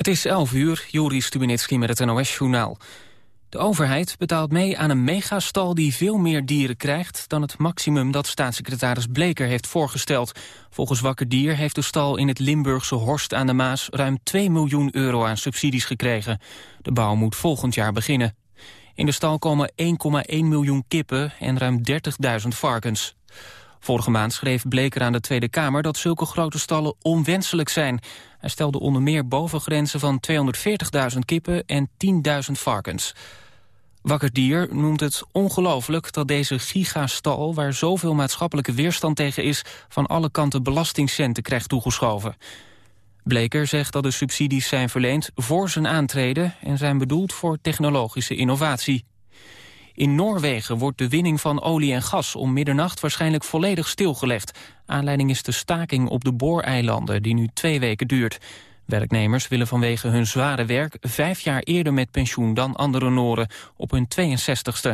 Het is 11 uur, Juri Stubenitski met het NOS-journaal. De overheid betaalt mee aan een megastal die veel meer dieren krijgt... dan het maximum dat staatssecretaris Bleker heeft voorgesteld. Volgens Wakker Dier heeft de stal in het Limburgse Horst aan de Maas... ruim 2 miljoen euro aan subsidies gekregen. De bouw moet volgend jaar beginnen. In de stal komen 1,1 miljoen kippen en ruim 30.000 varkens. Vorige maand schreef Bleker aan de Tweede Kamer dat zulke grote stallen onwenselijk zijn. Hij stelde onder meer bovengrenzen van 240.000 kippen en 10.000 varkens. Wakker Dier noemt het ongelooflijk dat deze gigastal... waar zoveel maatschappelijke weerstand tegen is... van alle kanten belastingcenten krijgt toegeschoven. Bleker zegt dat de subsidies zijn verleend voor zijn aantreden... en zijn bedoeld voor technologische innovatie. In Noorwegen wordt de winning van olie en gas om middernacht waarschijnlijk volledig stilgelegd. Aanleiding is de staking op de Booreilanden die nu twee weken duurt. Werknemers willen vanwege hun zware werk vijf jaar eerder met pensioen dan andere Noren, op hun 62ste.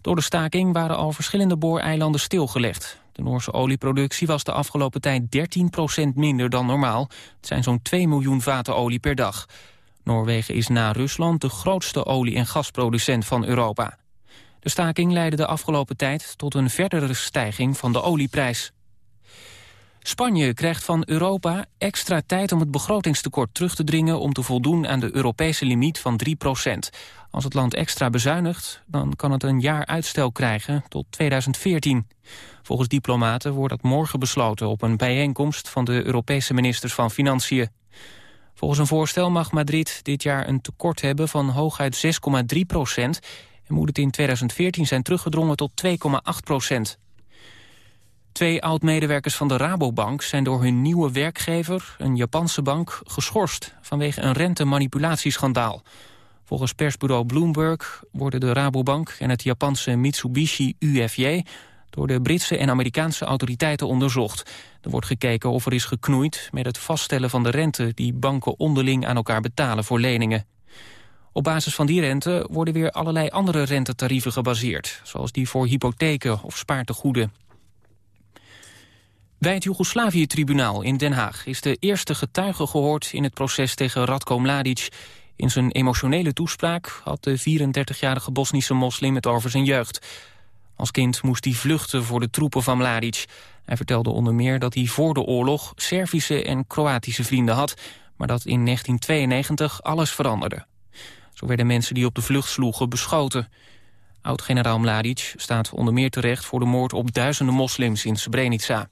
Door de staking waren al verschillende booreilanden stilgelegd. De Noorse olieproductie was de afgelopen tijd 13% minder dan normaal. Het zijn zo'n 2 miljoen vaten olie per dag. Noorwegen is na Rusland de grootste olie- en gasproducent van Europa. De staking leidde de afgelopen tijd tot een verdere stijging van de olieprijs. Spanje krijgt van Europa extra tijd om het begrotingstekort terug te dringen... om te voldoen aan de Europese limiet van 3% Als het land extra bezuinigt, dan kan het een jaar uitstel krijgen tot 2014. Volgens diplomaten wordt dat morgen besloten... op een bijeenkomst van de Europese ministers van Financiën. Volgens een voorstel mag Madrid dit jaar een tekort hebben van hooguit 6,3 procent... en moet in 2014 zijn teruggedrongen tot 2,8 procent. Twee oud-medewerkers van de Rabobank zijn door hun nieuwe werkgever, een Japanse bank, geschorst vanwege een rentemanipulatieschandaal. Volgens persbureau Bloomberg worden de Rabobank en het Japanse Mitsubishi UFJ door de Britse en Amerikaanse autoriteiten onderzocht. Er wordt gekeken of er is geknoeid met het vaststellen van de rente... die banken onderling aan elkaar betalen voor leningen. Op basis van die rente worden weer allerlei andere rentetarieven gebaseerd... zoals die voor hypotheken of spaartegoeden. Bij het Joegoslavië-tribunaal in Den Haag is de eerste getuige gehoord in het proces tegen Radko Mladic. In zijn emotionele toespraak had de 34-jarige Bosnische moslim het over zijn jeugd. Als kind moest hij vluchten voor de troepen van Mladic. Hij vertelde onder meer dat hij voor de oorlog Servische en Kroatische vrienden had... maar dat in 1992 alles veranderde. Zo werden mensen die op de vlucht sloegen beschoten. Oud-generaal Mladic staat onder meer terecht voor de moord op duizenden moslims in Srebrenica.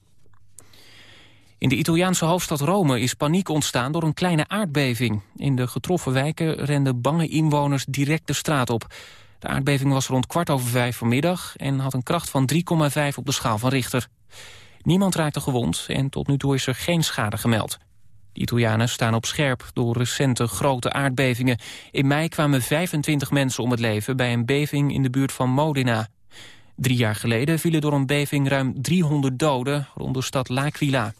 In de Italiaanse hoofdstad Rome is paniek ontstaan door een kleine aardbeving. In de getroffen wijken renden bange inwoners direct de straat op. De aardbeving was rond kwart over vijf vanmiddag... en had een kracht van 3,5 op de schaal van Richter. Niemand raakte gewond en tot nu toe is er geen schade gemeld. De Italianen staan op scherp door recente grote aardbevingen. In mei kwamen 25 mensen om het leven bij een beving in de buurt van Modena. Drie jaar geleden vielen door een beving ruim 300 doden rond de stad L'Aquila.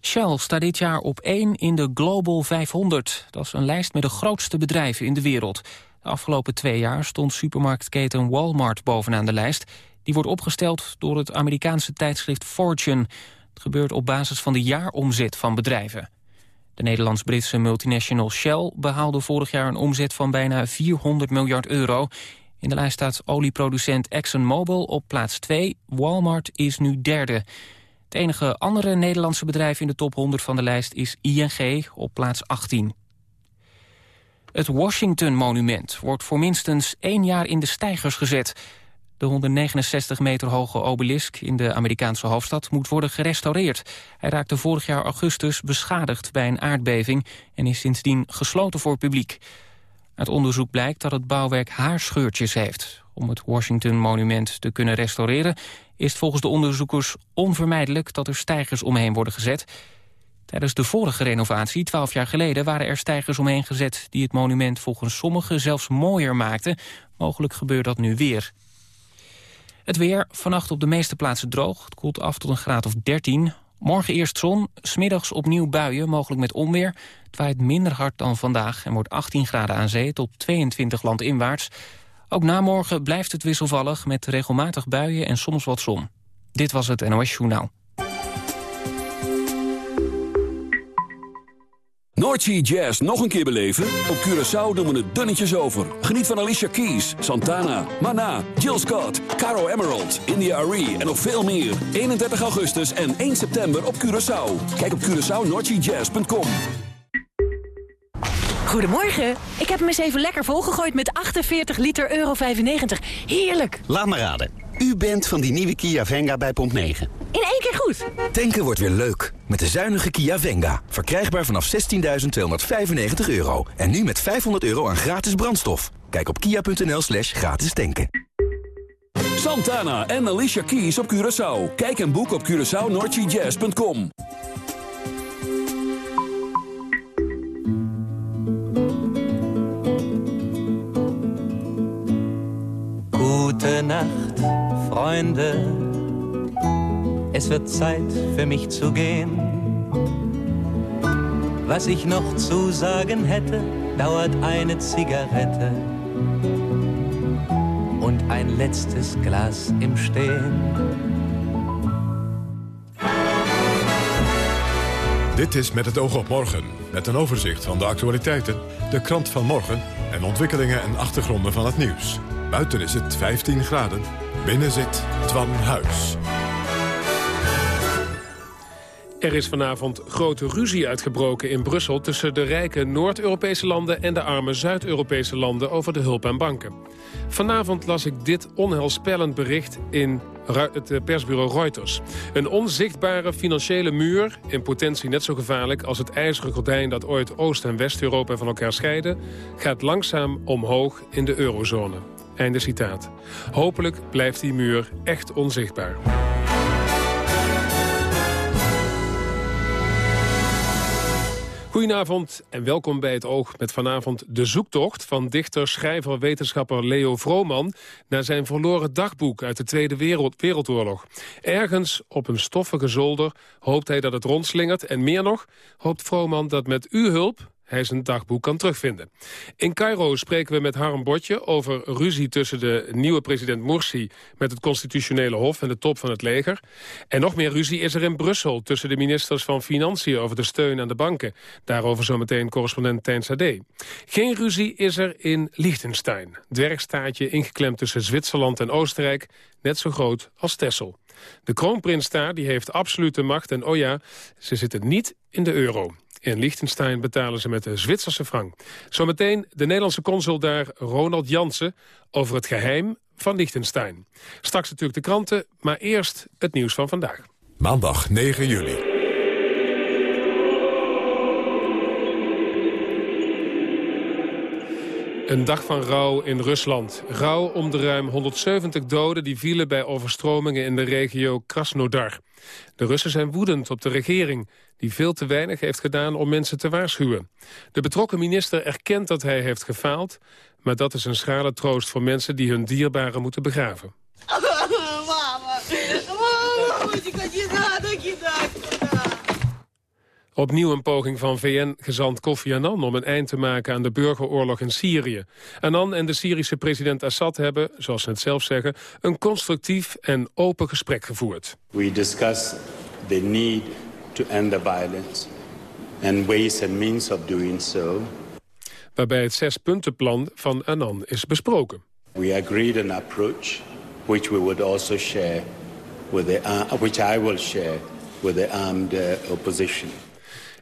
Shell staat dit jaar op 1 in de Global 500. Dat is een lijst met de grootste bedrijven in de wereld. De afgelopen twee jaar stond supermarktketen Walmart bovenaan de lijst. Die wordt opgesteld door het Amerikaanse tijdschrift Fortune. Het gebeurt op basis van de jaaromzet van bedrijven. De Nederlands-Britse multinational Shell behaalde vorig jaar een omzet van bijna 400 miljard euro. In de lijst staat olieproducent ExxonMobil op plaats 2. Walmart is nu derde. Het enige andere Nederlandse bedrijf in de top 100 van de lijst is ING op plaats 18. Het Washington-monument wordt voor minstens één jaar in de stijgers gezet. De 169 meter hoge obelisk in de Amerikaanse hoofdstad moet worden gerestaureerd. Hij raakte vorig jaar augustus beschadigd bij een aardbeving... en is sindsdien gesloten voor publiek. Uit onderzoek blijkt dat het bouwwerk haarscheurtjes heeft. Om het Washington-monument te kunnen restaureren... is het volgens de onderzoekers onvermijdelijk dat er stijgers omheen worden gezet... Tijdens de vorige renovatie, twaalf jaar geleden, waren er stijgers omheen gezet... die het monument volgens sommigen zelfs mooier maakten. Mogelijk gebeurt dat nu weer. Het weer, vannacht op de meeste plaatsen droog. Het koelt af tot een graad of 13. Morgen eerst zon, smiddags opnieuw buien, mogelijk met onweer. Het waait minder hard dan vandaag en wordt 18 graden aan zee... tot 22 landinwaarts. Ook na morgen blijft het wisselvallig met regelmatig buien en soms wat zon. Dit was het NOS Journaal. Noordsea Jazz nog een keer beleven? Op Curaçao doen we het dunnetjes over. Geniet van Alicia Keys, Santana, Mana, Jill Scott, Caro Emerald, India Arie en nog veel meer. 31 augustus en 1 september op Curaçao. Kijk op CuraçaoNoordseaJazz.com. Goedemorgen. Ik heb hem eens even lekker volgegooid met 48 liter euro 95. Heerlijk. Laat me raden. U bent van die nieuwe Kia Venga bij Pomp 9. In één keer goed. Tanken wordt weer leuk. Met de zuinige Kia Venga. Verkrijgbaar vanaf 16.295 euro. En nu met 500 euro aan gratis brandstof. Kijk op kia.nl slash gratis tanken. Santana en Alicia Keys op Curaçao. Kijk en boek op CuraçaoNoordseaJazz.com. Gute Nacht, Freunde. Es wird Zeit für mich zu gehen. Was ich noch zu sagen hätte, dauert eine Zigarette und ein letztes Glas im Stehen. Dit is Met het oog op morgen, met een overzicht van de actualiteiten, de krant van morgen en ontwikkelingen en achtergronden van het nieuws. Buiten is het 15 graden, binnen zit Twan Huis. Er is vanavond grote ruzie uitgebroken in Brussel... tussen de rijke Noord-Europese landen en de arme Zuid-Europese landen... over de hulp aan banken. Vanavond las ik dit onheilspellend bericht in het eh, persbureau Reuters. Een onzichtbare financiële muur, in potentie net zo gevaarlijk... als het ijzeren gordijn dat ooit Oost- en West-Europa van elkaar scheiden... gaat langzaam omhoog in de eurozone. Einde citaat. Hopelijk blijft die muur echt onzichtbaar. Goedenavond en welkom bij het Oog met vanavond de zoektocht van dichter, schrijver, wetenschapper Leo Vrooman naar zijn verloren dagboek uit de Tweede Wereld Wereldoorlog. Ergens op een stoffige zolder hoopt hij dat het rondslingert en meer nog hoopt Vrooman dat met uw hulp hij zijn dagboek kan terugvinden. In Cairo spreken we met Harm Botje over ruzie tussen de nieuwe president Morsi... met het constitutionele hof en de top van het leger. En nog meer ruzie is er in Brussel tussen de ministers van Financiën... over de steun aan de banken. Daarover zometeen correspondent Tijn Sade. Geen ruzie is er in Liechtenstein. Dwergstaatje ingeklemd tussen Zwitserland en Oostenrijk... net zo groot als Texel. De kroonprins daar die heeft absolute macht en oh ja, ze zitten niet in de euro. In Liechtenstein betalen ze met de Zwitserse frank. Zometeen de Nederlandse consul daar, Ronald Jansen... over het geheim van Liechtenstein. Straks natuurlijk de kranten, maar eerst het nieuws van vandaag. Maandag 9 juli. Een dag van rouw in Rusland. Rouw om de ruim 170 doden die vielen bij overstromingen in de regio Krasnodar. De Russen zijn woedend op de regering, die veel te weinig heeft gedaan om mensen te waarschuwen. De betrokken minister erkent dat hij heeft gefaald, maar dat is een schrale troost voor mensen die hun dierbaren moeten begraven. Mama, Opnieuw een poging van VN-gezant Kofi Annan om een eind te maken aan de burgeroorlog in Syrië. Annan en de Syrische president Assad hebben, zoals ze het zelf zeggen, een constructief en open gesprek gevoerd. We discuss the need to end the violence and ways and means of doing so. Waarbij het zespuntenplan van Annan is besproken. We agreed an approach which we would also share with the uh, which I will share with the armed uh, opposition.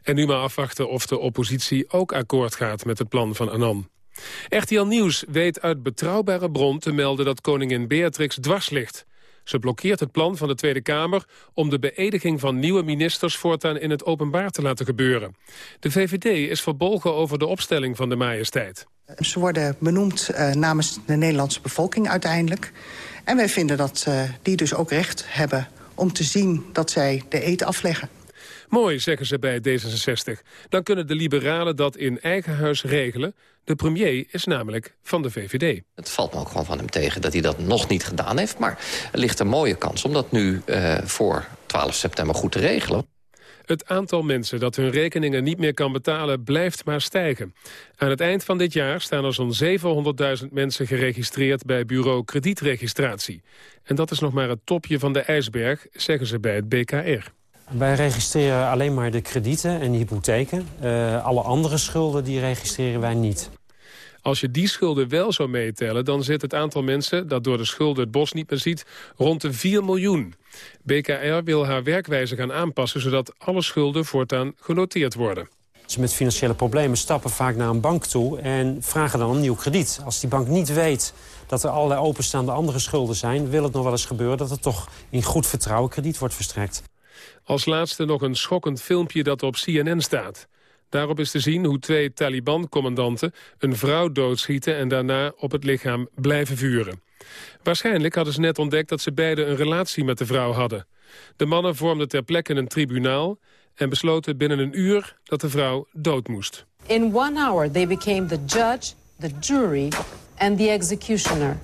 En nu maar afwachten of de oppositie ook akkoord gaat met het plan van Annan. RTL Nieuws weet uit betrouwbare bron te melden dat koningin Beatrix dwars ligt. Ze blokkeert het plan van de Tweede Kamer om de beëdiging van nieuwe ministers voortaan in het openbaar te laten gebeuren. De VVD is verbolgen over de opstelling van de majesteit. Ze worden benoemd uh, namens de Nederlandse bevolking uiteindelijk. En wij vinden dat uh, die dus ook recht hebben om te zien dat zij de eet afleggen. Mooi, zeggen ze bij D66. Dan kunnen de liberalen dat in eigen huis regelen. De premier is namelijk van de VVD. Het valt me ook gewoon van hem tegen dat hij dat nog niet gedaan heeft. Maar er ligt een mooie kans om dat nu uh, voor 12 september goed te regelen. Het aantal mensen dat hun rekeningen niet meer kan betalen blijft maar stijgen. Aan het eind van dit jaar staan er zo'n 700.000 mensen geregistreerd bij bureau kredietregistratie. En dat is nog maar het topje van de ijsberg, zeggen ze bij het BKR. Wij registreren alleen maar de kredieten en de hypotheken. Uh, alle andere schulden die registreren wij niet. Als je die schulden wel zou meetellen... dan zit het aantal mensen dat door de schulden het bos niet meer ziet... rond de 4 miljoen. BKR wil haar werkwijze gaan aanpassen... zodat alle schulden voortaan genoteerd worden. Ze met financiële problemen stappen vaak naar een bank toe... en vragen dan een nieuw krediet. Als die bank niet weet dat er allerlei openstaande andere schulden zijn... wil het nog wel eens gebeuren dat er toch in goed vertrouwen krediet wordt verstrekt. Als laatste nog een schokkend filmpje dat op CNN staat. Daarop is te zien hoe twee Taliban-commandanten een vrouw doodschieten... en daarna op het lichaam blijven vuren. Waarschijnlijk hadden ze net ontdekt dat ze beiden een relatie met de vrouw hadden. De mannen vormden ter plekke een tribunaal... en besloten binnen een uur dat de vrouw dood moest. In one hour they became the judge, the jury and the executioner.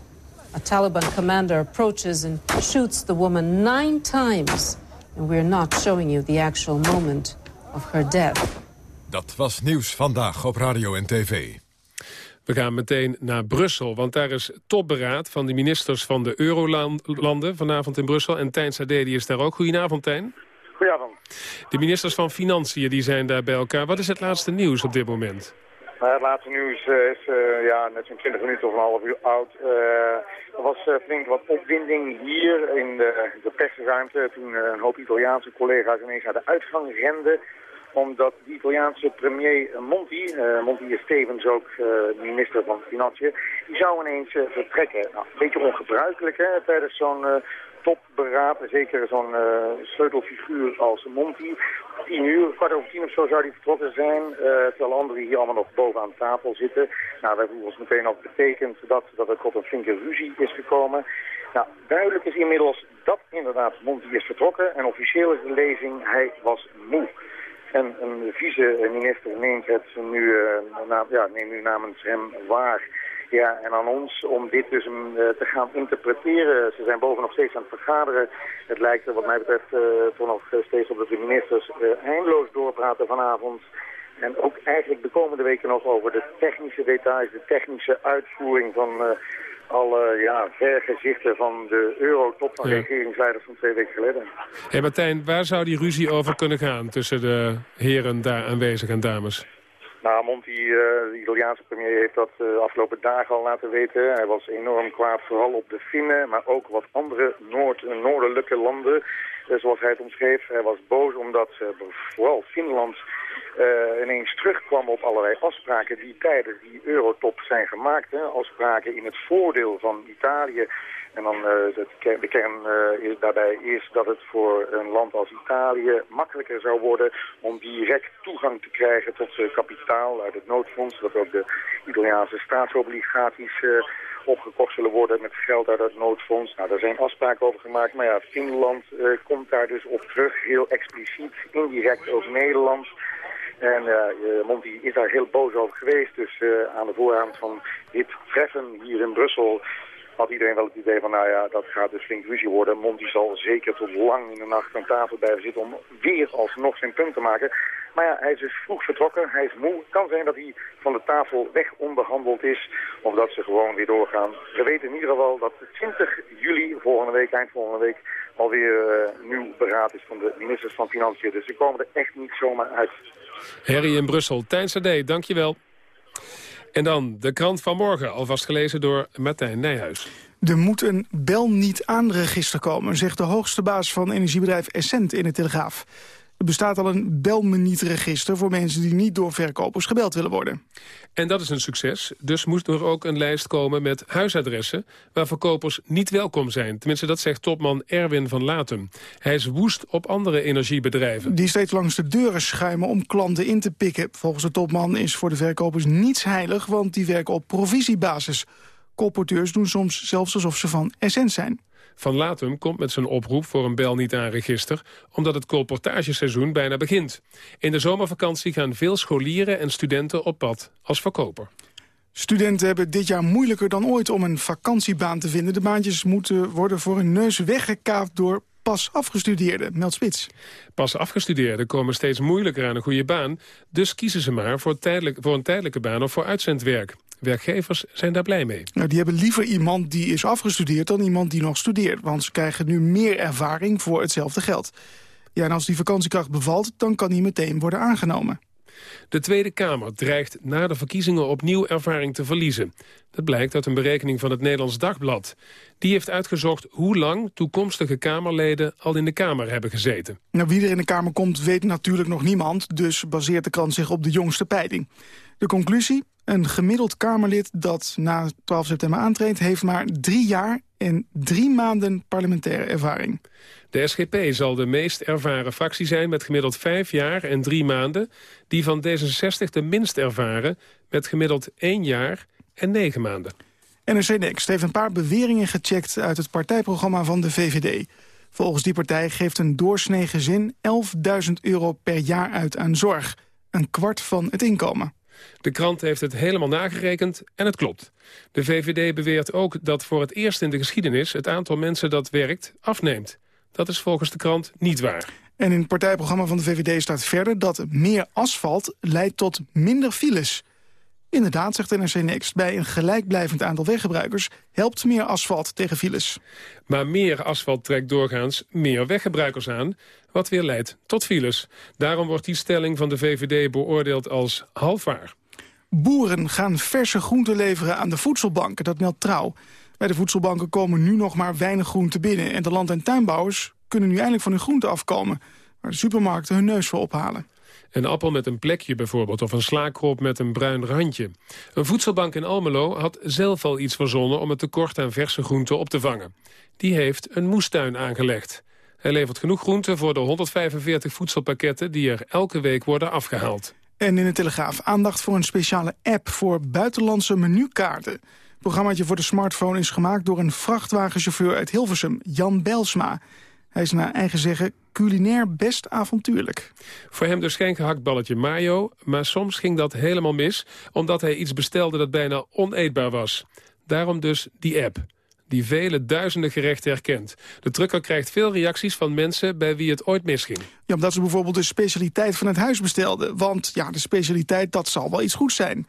A Taliban commander approaches and shoots the woman nine times. And we're not showing you the actual moment of her death. Dat was nieuws vandaag op radio en tv. We gaan meteen naar Brussel, want daar is topberaad van de ministers van de Eurolanden vanavond in Brussel. En Tijn Sadedi is daar ook. Goedenavond, Tijn. Goedenavond. De ministers van Financiën die zijn daar bij elkaar. Wat is het laatste nieuws op dit moment? Nou, het laatste nieuws uh, is uh, ja, net zo'n 20 minuten of een half uur oud. Uh, er was flink wat opwinding hier in de, de persruimte toen een hoop Italiaanse collega's ineens naar de uitgang renden omdat de Italiaanse premier Monti, uh, Monti is tevens ook uh, minister van Financiën, die zou ineens uh, vertrekken. Nou, een beetje ongebruikelijk hè, tijdens zo'n topberaad, zeker zo'n sleutelfiguur als Monti. Tien uur, kwart over tien of zo zou die vertrokken zijn, terwijl anderen hier allemaal nog bovenaan tafel zitten. Nou, dat heeft ons meteen ook betekend dat, dat er tot een flinke ruzie is gekomen. Nou, duidelijk is inmiddels dat inderdaad Monti is vertrokken en officieel is de lezing, hij was moe. En een vice-minister neemt het nu, uh, ja, neemt nu namens hem waar. Ja, en aan ons om dit dus uh, te gaan interpreteren. Ze zijn boven nog steeds aan het vergaderen. Het lijkt er wat mij betreft uh, toch nog steeds op dat de ministers eindeloos doorpraten vanavond. En ook eigenlijk de komende weken nog over de technische details, de technische uitvoering van alle ja, vergezichten van de eurotop van ja. regeringsleiders van twee weken geleden. Hey Martijn, waar zou die ruzie over kunnen gaan tussen de heren daar aanwezig en dames? Nou, Monti, uh, de Italiaanse premier, heeft dat de uh, afgelopen dagen al laten weten. Hij was enorm kwaad, vooral op de Finnen, maar ook wat andere noord noordelijke landen. Uh, zoals hij het omschreef, hij was boos omdat vooral Finland uh, ineens terugkwam op allerlei afspraken die tijdens die eurotop zijn gemaakt. Hè. Afspraken in het voordeel van Italië. En dan uh, de kern is, daarbij is dat het voor een land als Italië makkelijker zou worden om direct toegang te krijgen tot kapitaal uit het noodfonds. Dat ook de Italiaanse staatsobligaties opgekocht zullen worden met geld uit het noodfonds. Nou, daar zijn afspraken over gemaakt. Maar ja, Finland komt daar dus op terug, heel expliciet, indirect ook Nederland. En uh, Monti is daar heel boos over geweest. Dus uh, aan de voorhand van dit treffen hier in Brussel had iedereen wel het idee van, nou ja, dat gaat dus flink ruzie worden. Monti zal zeker tot lang in de nacht aan tafel blijven zitten om weer alsnog zijn punt te maken. Maar ja, hij is dus vroeg vertrokken, hij is moe. Kan zijn dat hij van de tafel weg onderhandeld is, of dat ze gewoon weer doorgaan. We weten in ieder geval dat 20 juli, volgende week, eind volgende week, alweer uh, nieuw beraad is van de ministers van Financiën. Dus ze komen er echt niet zomaar uit. Harry in Brussel. Tijn Sade, dankjewel. En dan de krant van morgen, alvast gelezen door Martijn Nijhuis. Er moet een bel niet aanregister komen, zegt de hoogste baas van energiebedrijf Essent in de Telegraaf. Er bestaat al een bel me niet register voor mensen die niet door verkopers gebeld willen worden. En dat is een succes. Dus moest er ook een lijst komen met huisadressen waar verkopers niet welkom zijn. Tenminste, dat zegt topman Erwin van Laten. Hij is woest op andere energiebedrijven. Die steeds langs de deuren schuimen om klanten in te pikken. Volgens de topman is voor de verkopers niets heilig, want die werken op provisiebasis. Colporteurs doen soms zelfs alsof ze van Essent zijn. Van Latum komt met zijn oproep voor een bel niet aan register... omdat het colportageseizoen bijna begint. In de zomervakantie gaan veel scholieren en studenten op pad als verkoper. Studenten hebben dit jaar moeilijker dan ooit om een vakantiebaan te vinden. De baantjes moeten worden voor hun neus weggekaapt door pas afgestudeerden, meldt Spits. Pas afgestudeerden komen steeds moeilijker aan een goede baan. Dus kiezen ze maar voor, tijdelijk, voor een tijdelijke baan of voor uitzendwerk. Werkgevers zijn daar blij mee. Nou, die hebben liever iemand die is afgestudeerd dan iemand die nog studeert. Want ze krijgen nu meer ervaring voor hetzelfde geld. Ja, en als die vakantiekracht bevalt, dan kan die meteen worden aangenomen. De Tweede Kamer dreigt na de verkiezingen opnieuw ervaring te verliezen. Dat blijkt uit een berekening van het Nederlands Dagblad. Die heeft uitgezocht hoe lang toekomstige Kamerleden al in de Kamer hebben gezeten. Nou, wie er in de Kamer komt weet natuurlijk nog niemand, dus baseert de krant zich op de jongste peiling. De conclusie? Een gemiddeld Kamerlid dat na 12 september aantreedt... heeft maar drie jaar en drie maanden parlementaire ervaring. De SGP zal de meest ervaren fractie zijn met gemiddeld vijf jaar en drie maanden. Die van D66 de minst ervaren met gemiddeld één jaar en negen maanden. NRC Next heeft een paar beweringen gecheckt uit het partijprogramma van de VVD. Volgens die partij geeft een doorsnee gezin 11.000 euro per jaar uit aan zorg. Een kwart van het inkomen. De krant heeft het helemaal nagerekend en het klopt. De VVD beweert ook dat voor het eerst in de geschiedenis... het aantal mensen dat werkt afneemt. Dat is volgens de krant niet waar. En in het partijprogramma van de VVD staat verder... dat meer asfalt leidt tot minder files. Inderdaad, zegt NRC Next, bij een gelijkblijvend aantal weggebruikers... helpt meer asfalt tegen files. Maar meer asfalt trekt doorgaans meer weggebruikers aan... wat weer leidt tot files. Daarom wordt die stelling van de VVD beoordeeld als halfwaar. Boeren gaan verse groenten leveren aan de voedselbanken, dat meldt Trouw. Bij de voedselbanken komen nu nog maar weinig groenten binnen... en de land- en tuinbouwers kunnen nu eindelijk van hun groenten afkomen... waar de supermarkten hun neus voor ophalen. Een appel met een plekje bijvoorbeeld, of een slaakrop met een bruin randje. Een voedselbank in Almelo had zelf al iets verzonnen... om het tekort aan verse groenten op te vangen. Die heeft een moestuin aangelegd. Hij levert genoeg groenten voor de 145 voedselpakketten... die er elke week worden afgehaald. En in de Telegraaf aandacht voor een speciale app voor buitenlandse menukaarten. Het programmaatje voor de smartphone is gemaakt door een vrachtwagenchauffeur uit Hilversum, Jan Belsma. Hij is naar eigen zeggen culinair best avontuurlijk. Voor hem dus geen gehaktballetje mayo, maar soms ging dat helemaal mis... omdat hij iets bestelde dat bijna oneetbaar was. Daarom dus die app die vele duizenden gerechten herkent. De trucker krijgt veel reacties van mensen bij wie het ooit misging. Ja, omdat ze bijvoorbeeld de specialiteit van het huis bestelden. Want ja, de specialiteit, dat zal wel iets goeds zijn.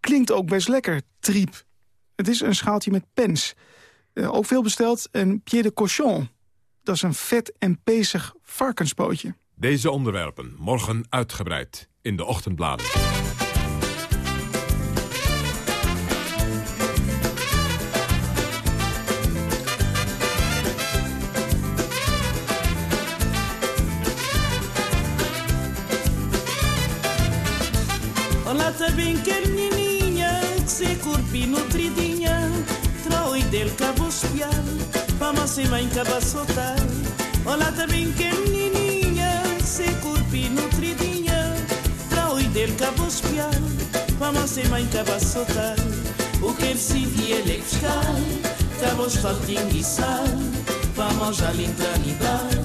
Klinkt ook best lekker, triep. Het is een schaaltje met pens. Uh, ook veel besteld een pied de cochon. Dat is een vet en pezig varkenspootje. Deze onderwerpen morgen uitgebreid in de ochtendbladen. Olá, tá bem se corpi nutridinha, troi del cabo espiar, vamos se vai encabaçotar. Olá, tá bem carninha, se corpi nutridinha, troi del cabo espiar, vamos se vai encabaçotar. O que ele se via ele fiscal, cabo estaltinho e sal, vamos já lintranidade,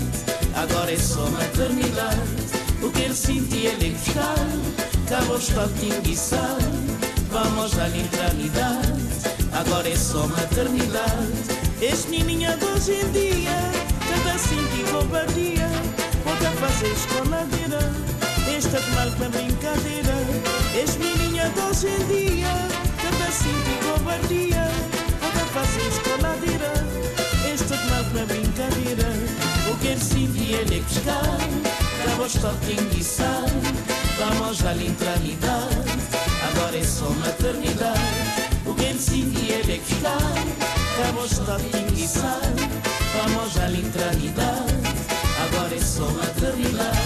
agora é só maternidade. O que ele sentia ele fiscal, Cabo está tinguiçar Vamos à literalidade Agora é só maternidade És menininha de hoje em dia, cada assim que roubaria. Volta a fazer escoladeira, esta de mal brincadeira. És menininha de hoje em dia, cada assim que roubaria. Volta a fazer escoladeira, esta de mal brincadeira. O que é se ele pescar buscar, acabou o e sal. Vamos à lintralidade, agora é só maternidade. O que ele sentia ele é que ficar, acabou está tinguiçar. Vamos à literalidade, agora é só maternidade.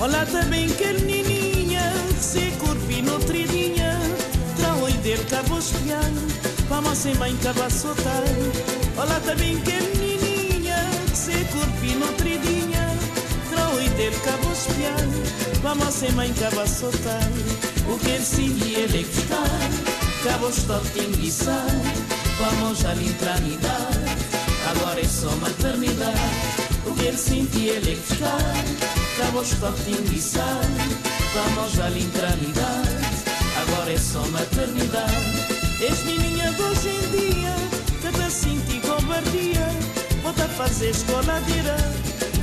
Olá também carninha, trau e del cabo espiar, vamos sem bem cabaçotar. Olá também carninha, se corpi nutridinha, trau e del cabo espiar, vamos sem bem cabaçotar. O que ele se ele é ficar, cabo está tinguiçar, vamos à lintranidade, agora é só maternidade. O que ele sentia ele é ficar, Cabo está tinguiçar Vamos à lintranidade Agora é só maternidade És menininha de hoje em dia Cada e covardia volta a fazer escoladeira.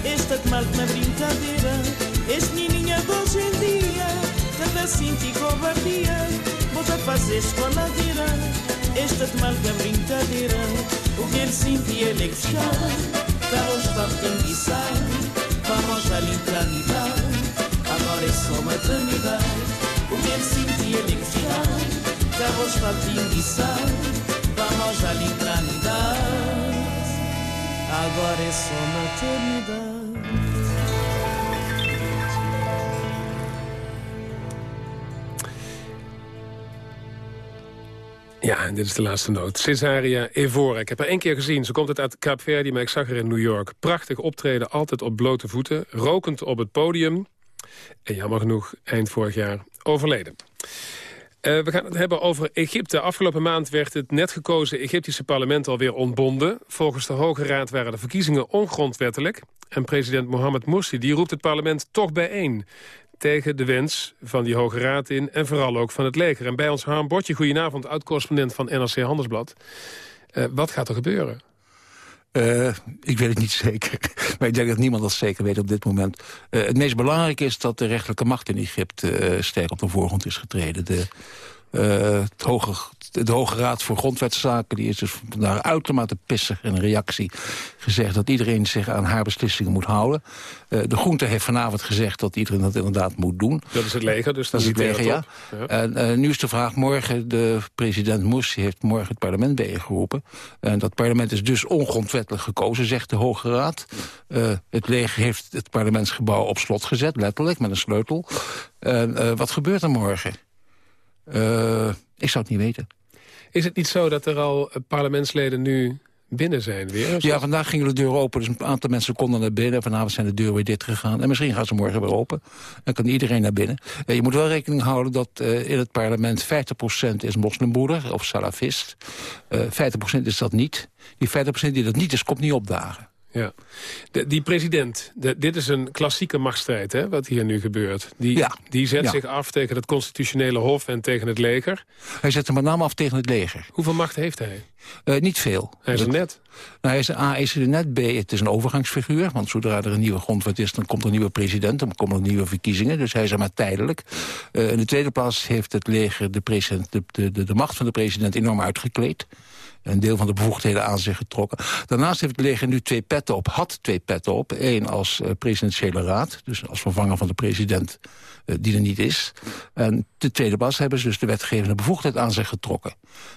Este mal na brincadeira. Este menina de hoje em dia, cada e covardia. Volta a fazer escoladeira. Este mal na brincadeira. O que ele sente e ele é que chama. Carlos está pensar. Vamos ali entrar Agora é só maternidade. Pensar. Vamos ali entrar Agora é só maternidade. Ja, en dit is de laatste noot. Cesaria Evora. Ik heb haar één keer gezien. Ze komt uit Kaapverdi, maar ik zag haar in New York. Prachtig optreden, altijd op blote voeten. Rokend op het podium. En jammer genoeg, eind vorig jaar overleden. Uh, we gaan het hebben over Egypte. Afgelopen maand werd het net gekozen Egyptische parlement alweer ontbonden. Volgens de Hoge Raad waren de verkiezingen ongrondwettelijk. En president Mohamed Morsi die roept het parlement toch bijeen tegen de wens van die Hoge Raad in... en vooral ook van het leger. En bij ons Haan Botje, goedenavond, oud-correspondent van NRC Handelsblad. Uh, wat gaat er gebeuren? Uh, ik weet het niet zeker. Maar ik denk dat niemand dat zeker weet op dit moment. Uh, het meest belangrijke is dat de rechterlijke macht in Egypte uh, sterk op de voorgrond is getreden. De, het hoge de Hoge Raad voor Grondwetszaken... die is dus vandaag uitermate pissig in een reactie gezegd... dat iedereen zich aan haar beslissingen moet houden. Uh, de Groente heeft vanavond gezegd dat iedereen dat inderdaad moet doen. Dat is het leger, dus dat is het leger, ja. ja. En uh, nu is de vraag, morgen, de president Morsi heeft morgen het parlement bijeengeroepen. En dat parlement is dus ongrondwettelijk gekozen, zegt de Hoge Raad. Uh, het leger heeft het parlementsgebouw op slot gezet, letterlijk, met een sleutel. En wat gebeurt er morgen? Ik zou het niet weten. Is het niet zo dat er al parlementsleden nu binnen zijn weer? Ja, vandaag gingen de deuren open, dus een aantal mensen konden naar binnen. Vanavond zijn de deuren weer dicht gegaan. En misschien gaan ze morgen weer open. Dan kan iedereen naar binnen. Uh, je moet wel rekening houden dat uh, in het parlement 50% is moslimbroeder of salafist. Uh, eh, 50% is dat niet. Die 50% die dat niet is, komt niet opdagen. Ja. De, die president, de, dit is een klassieke machtsstrijd, hè, wat hier nu gebeurt. Die, ja. die zet zich af tegen het constitutionele hof en tegen het leger. Hij zet hem met name af tegen het leger. Hoeveel macht heeft hij? Uh, niet veel. Hij is er net. Nou, hij is, A, is er net. B, het is een overgangsfiguur. Want zodra er een nieuwe grondwet is, dan komt er een nieuwe president. Dan komen er nieuwe verkiezingen. Dus hij is er maar tijdelijk. Uh, in de tweede plaats heeft het leger de, president, de, de, de macht van de president enorm uitgekleed een deel van de bevoegdheden aan zich getrokken. Daarnaast heeft het leger nu twee petten op, had twee petten op. Eén als uh, presidentiële raad, dus als vervanger van de president uh, die er niet is. En de tweede pas hebben ze dus de wetgevende bevoegdheid aan zich getrokken.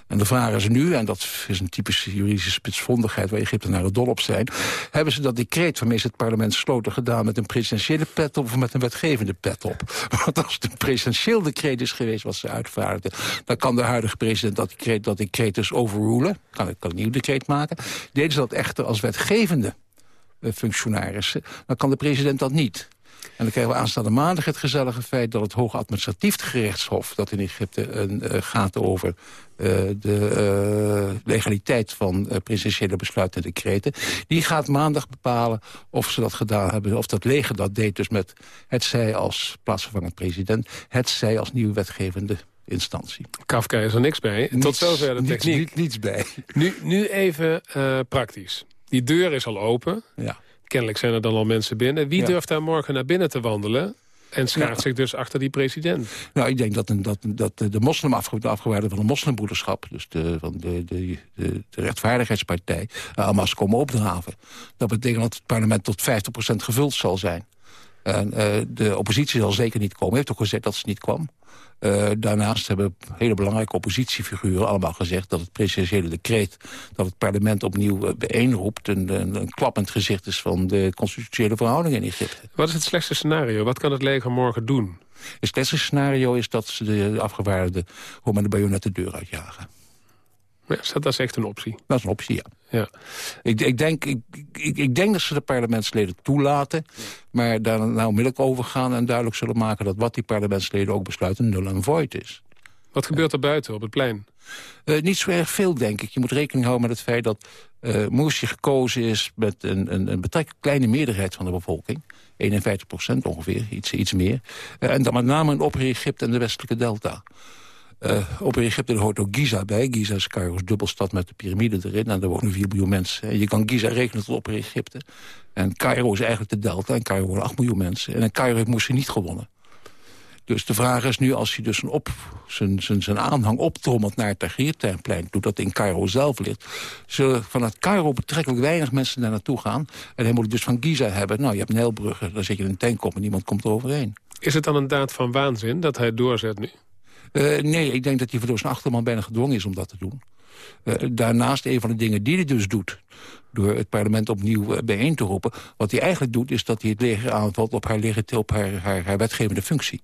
En de vraag is nu, en dat is een typische juridische spitsvondigheid... waar Egyptenaren dol op zijn... hebben ze dat decreet waarmee ze het parlement sloten gedaan... met een presidentiële pet op of met een wetgevende pet op? Want als het een presidentieel decreet is geweest wat ze uitvaardigden... dan kan de huidige president dat decreet, dat decreet dus overrulen. Kan ik een nieuw decreet maken. Deden ze dat echter als wetgevende uh, functionarissen... dan kan de president dat niet. En dan krijgen we aanstaande maandag het gezellige feit... dat het Hoge Administratief Gerechtshof, dat in Egypte een, uh, gaat over uh, de uh, legaliteit van presidentiële besluiten en decreten... die gaat maandag bepalen of ze dat gedaan hebben... of dat leger dat deed dus met het zij als plaatsvervangend president... het zij als nieuwe wetgevende instantie. Kafka is er niks bij. Niets, Tot zover de techniek. Niets, niets bij. Nu, nu even praktisch. Die deur is al open. Ja. Kennelijk zijn er dan al mensen binnen. Wie ja. durft daar morgen naar binnen te wandelen? En schaart ja. zich dus achter die president. Nou, ik denk dat, dat, dat de moslim de van de moslimbroederschap... dus de, van de, de, de, de rechtvaardigheidspartij, uh, Hamas komen opdraven. Dat betekent dat het parlement tot 50% gevuld zal zijn. En uh, de oppositie zal zeker niet komen. heeft ook gezegd dat ze niet kwam. Uh, daarnaast hebben hele belangrijke oppositiefiguren allemaal gezegd... dat het presidentiële decreet dat het parlement opnieuw uh, bijeenroept... Een, een, een klappend gezicht is van de constitutionele verhoudingen in Egypte. Wat is het slechtste scenario? Wat kan het leger morgen doen? Het slechtste scenario is dat ze de afgewaarden gewoon met de bajonet de deur uitjagen. Ja, dat is echt een optie. Dat is een optie, ja. Ja. Ik, ik, denk, ik, ik, ik, denk dat ze de parlementsleden toelaten... maar daar nou onmiddellijk over gaan en duidelijk zullen maken... dat wat die parlementsleden ook besluiten nul en void is. Wat gebeurt er buiten op het plein? Uh, niet zo erg veel, denk ik. Je moet rekening houden met het feit dat uh, Morsi gekozen is... met een, een, een betrekkelijk kleine meerderheid van de bevolking. 51 procent ongeveer, iets, iets meer. Uh, en dan met name in Opper Egypte en de westelijke delta. Uh, op Egypte hoort ook Giza bij. Giza is Cairo's dubbelstad met de piramide erin. En daar wonen 4 miljoen mensen. En je kan Giza rekenen tot op Egypte. En Cairo is eigenlijk de delta. En Cairo wonen 8 miljoen mensen. En in Cairo heeft Morsi niet gewonnen. Dus de vraag is nu, als hij dus op, zijn, zijn, zijn aanhang optrommelt naar het Tahrirplein... doet dat in Cairo zelf ligt... zullen vanuit Cairo betrekkelijk weinig mensen daar naartoe gaan. En hij moet dus van Giza hebben. Nou, je hebt Nijlbruggen, daar zit je in een tank op en niemand komt er overheen. Is het dan een daad van waanzin dat hij doorzet nu? Uh, nee, ik denk dat hij door zijn achterman bijna gedwongen is om dat te doen. Uh, daarnaast, een van de dingen die hij dus doet... door het parlement opnieuw uh, bijeen te roepen... wat hij eigenlijk doet, is dat hij het leger aanvalt op haar, op haar, haar wetgevende functie.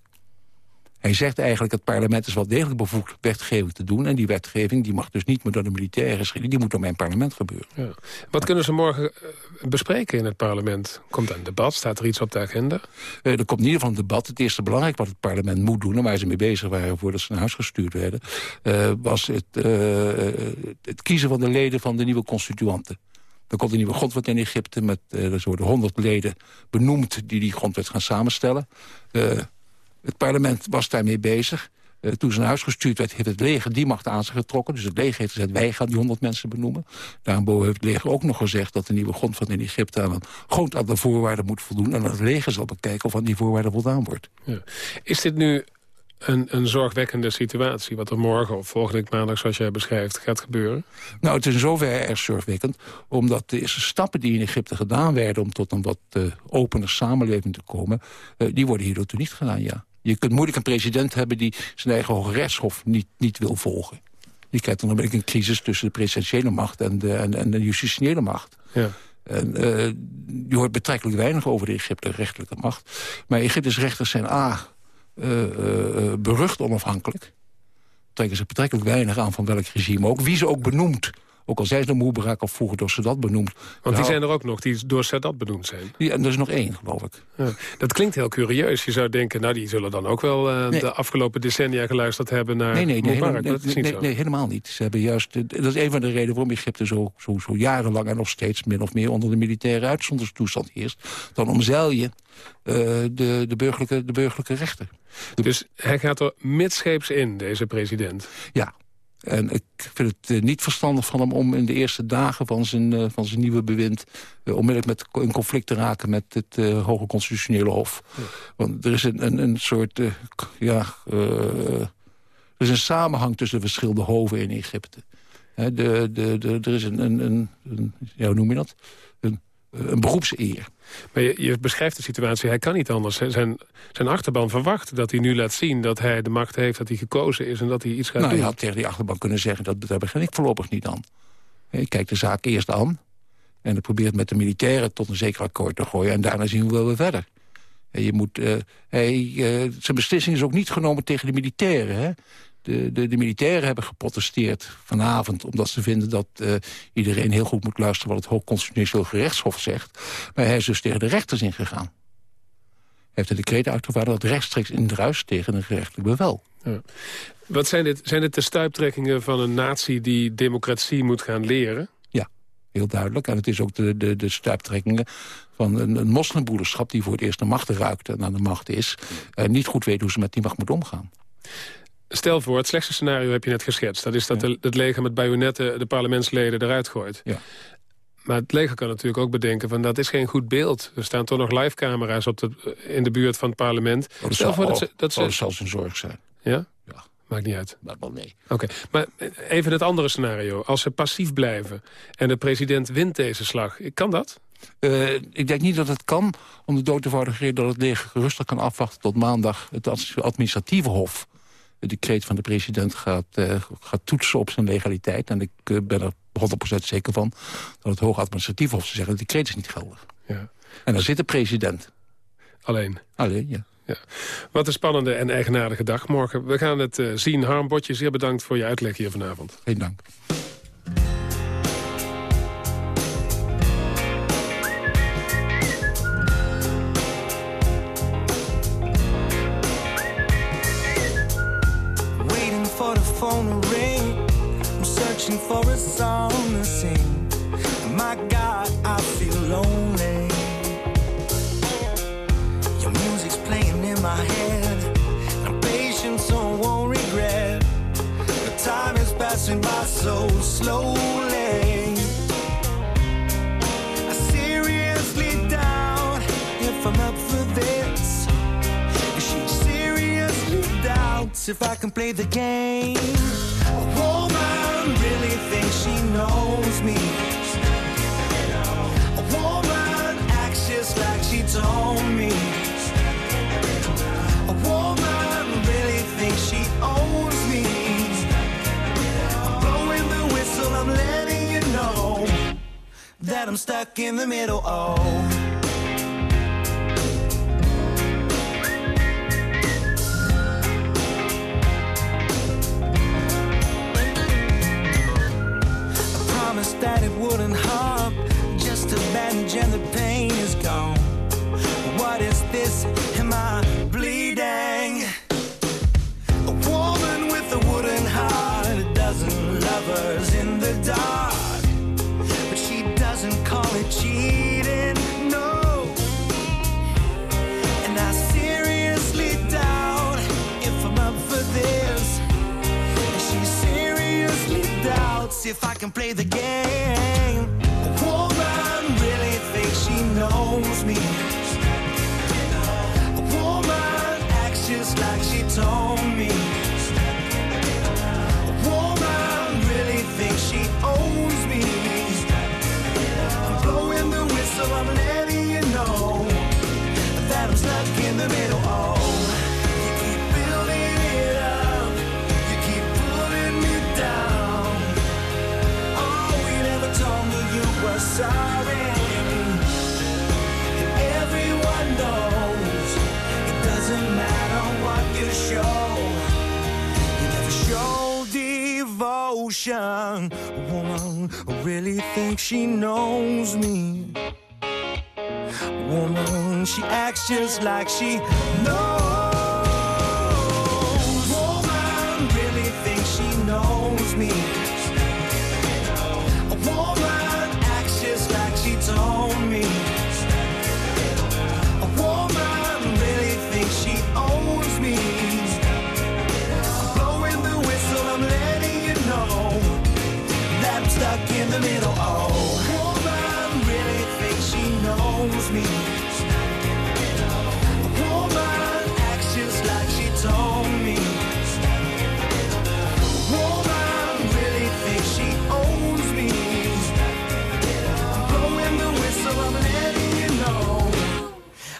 Hij zegt eigenlijk, het parlement is wel degelijk bevoegd wetgeving te doen. En die wetgeving die mag dus niet meer door de militairen geschieden. Die moet door mijn parlement gebeuren. Ja. Wat kunnen ze morgen eh, bespreken in het parlement? Komt er een debat? Staat er iets op de agenda? Uh, er komt in ieder geval een debat. Het eerste belangrijk wat het parlement moet doen... en waar ze mee bezig waren voordat ze naar huis gestuurd werden... Uh, was het, het kiezen van de leden van de nieuwe constituanten. Er komt een nieuwe grondwet in Egypte. Met, er worden honderd leden benoemd die die grondwet gaan samenstellen. Het parlement was daarmee bezig. Uh, toen ze naar huis gestuurd werd, heeft het leger die macht aan zich getrokken. Dus het leger heeft gezegd, wij gaan die honderd mensen benoemen. Daarboven heeft het leger ook nog gezegd dat de nieuwe grondwet in Egypte aan een groot aantal voorwaarden moet voldoen. En dat het leger zal bekijken of aan die voorwaarden voldaan wordt. Ja. Is dit nu een, een zorgwekkende situatie... wat er morgen of volgende maandag, zoals jij beschrijft, gaat gebeuren? Nou, het is in zoverre erg zorgwekkend... omdat de eerste stappen die in Egypte gedaan werden... om tot een wat uh, opener samenleving te komen... Uh, die worden hierdoor niet gedaan, ja. Je kunt moeilijk een president hebben die zijn eigen hoogrechtshof niet, niet wil volgen. Die krijgt dan een crisis tussen de presidentiële macht en de, en, en de justitiële macht. Ja. En, uh, je hoort betrekkelijk weinig over de Egypte rechtelijke macht. Maar Egyptische rechters zijn A, uh, uh, berucht onafhankelijk. Trekken ze betrekkelijk weinig aan van welk regime ook. Wie ze ook benoemt ook al zijn ze Mubarak of vroeger door Sadat benoemd. Want die zijn er ook nog, die door Sadat benoemd zijn. Ja, en er is nog één, geloof ik. Ja, dat klinkt heel curieus. Je zou denken, nou die zullen dan ook wel uh, nee. de afgelopen decennia geluisterd hebben naar nee, nee, nee, Mubarak. Nee, nee, nee, nee, helemaal niet. Ze hebben juist, dat is een van de redenen waarom Egypte zo, zo, zo jarenlang en nog steeds min of meer onder de militaire uitzonderstoestand heerst. Dan omzeil je uh, de, de, burgerlijke, de burgerlijke rechten. Dus hij gaat er midscheeps in, deze president? Ja, en ik vind het uh, niet verstandig van hem om in de eerste dagen van zijn, uh, van zijn nieuwe bewind... Uh, onmiddellijk met, in conflict te raken met het Hoge Constitutionele Hof. Ja. Want er is een, een, een soort... ja, er is een samenhang tussen de verschillende hoven in Egypte. de, de, de, er is een, een, een, een ja, hoe noem je dat? Een, een beroepseer. Maar je, je, beschrijft de situatie, hij kan niet anders. Zijn, zijn achterban verwacht dat hij nu laat zien dat hij de macht heeft... dat hij gekozen is en dat hij iets gaat nou, doen. Je had tegen die achterban kunnen zeggen, dat, daar begin ik voorlopig niet aan. Ik kijk de zaak eerst aan en ik probeer het met de militairen tot een zeker akkoord te gooien... en daarna zien we wel weer verder. Je moet, uh, hij, uh, zijn beslissing is ook niet genomen tegen de militairen. Hè? De, de, de, militairen hebben geprotesteerd vanavond... omdat ze vinden dat uh, iedereen heel goed moet luisteren... wat het Hoogconstitutioneel Gerechtshof zegt. Maar hij is dus tegen de rechters ingegaan. Hij heeft een decreet uitgevaardigd dat rechtstreeks indruist tegen een gerechtelijk bevel. Ja. Wat zijn dit? Zijn dit de stuiptrekkingen van een natie die democratie moet gaan leren? Ja, heel duidelijk. En het is ook de, de, de stuiptrekkingen van een, een moslimbroederschap... die voor het eerst de macht ruikt en aan de macht is... en niet goed weet hoe ze met die macht moet omgaan. Stel voor, het slechtste scenario heb je net geschetst. Dat is dat ja. het leger met bajonetten de parlementsleden eruit gooit. Ja. Maar het leger kan natuurlijk ook bedenken van dat is geen goed beeld. Er staan toch nog livecamera's op de, in de buurt van het parlement. Oh, dat, Stel voor dat, ze, dat, ze... dat zal zijn zorg zijn. Ja? Ja. Maakt niet uit. Maar wel nee. Oké, maar even het andere scenario. Als ze passief blijven en de president wint deze slag, kan dat? Uh, ik denk niet dat het kan, om de dood te reden dat het leger rustig kan afwachten tot maandag het administratieve hof de decreet van de president gaat, uh, gaat toetsen op zijn legaliteit. En ik uh, ben er 100% zeker van dat het Hoog Administratief Hof zeggen... dat de decreet is niet geldig. Ja. En dan zit de president. Alleen? Alleen, ja. ja. Wat een spannende en eigenaardige dag morgen. We gaan het uh, zien. Harm Botje, zeer bedankt voor je uitleg hier vanavond. Geen dank. So slowly. I seriously doubt if I'm up for this. She seriously doubts if I can play the game. A woman really thinks she knows me. A woman acts just like she told me. That I'm stuck in the middle. Oh. I promised that it wouldn't hurt, just to bandage and the pain is gone. What is this? Am I can play the game. A woman really thinks she knows me. A woman really thinks she knows me. Woman, she acts just like she knows. Woman really thinks she knows me. Middle. Oh, woman really thinks she knows me. Woman acts just like she told me. Woman really thinks she owns me. Blowing the whistle, I'm letting you know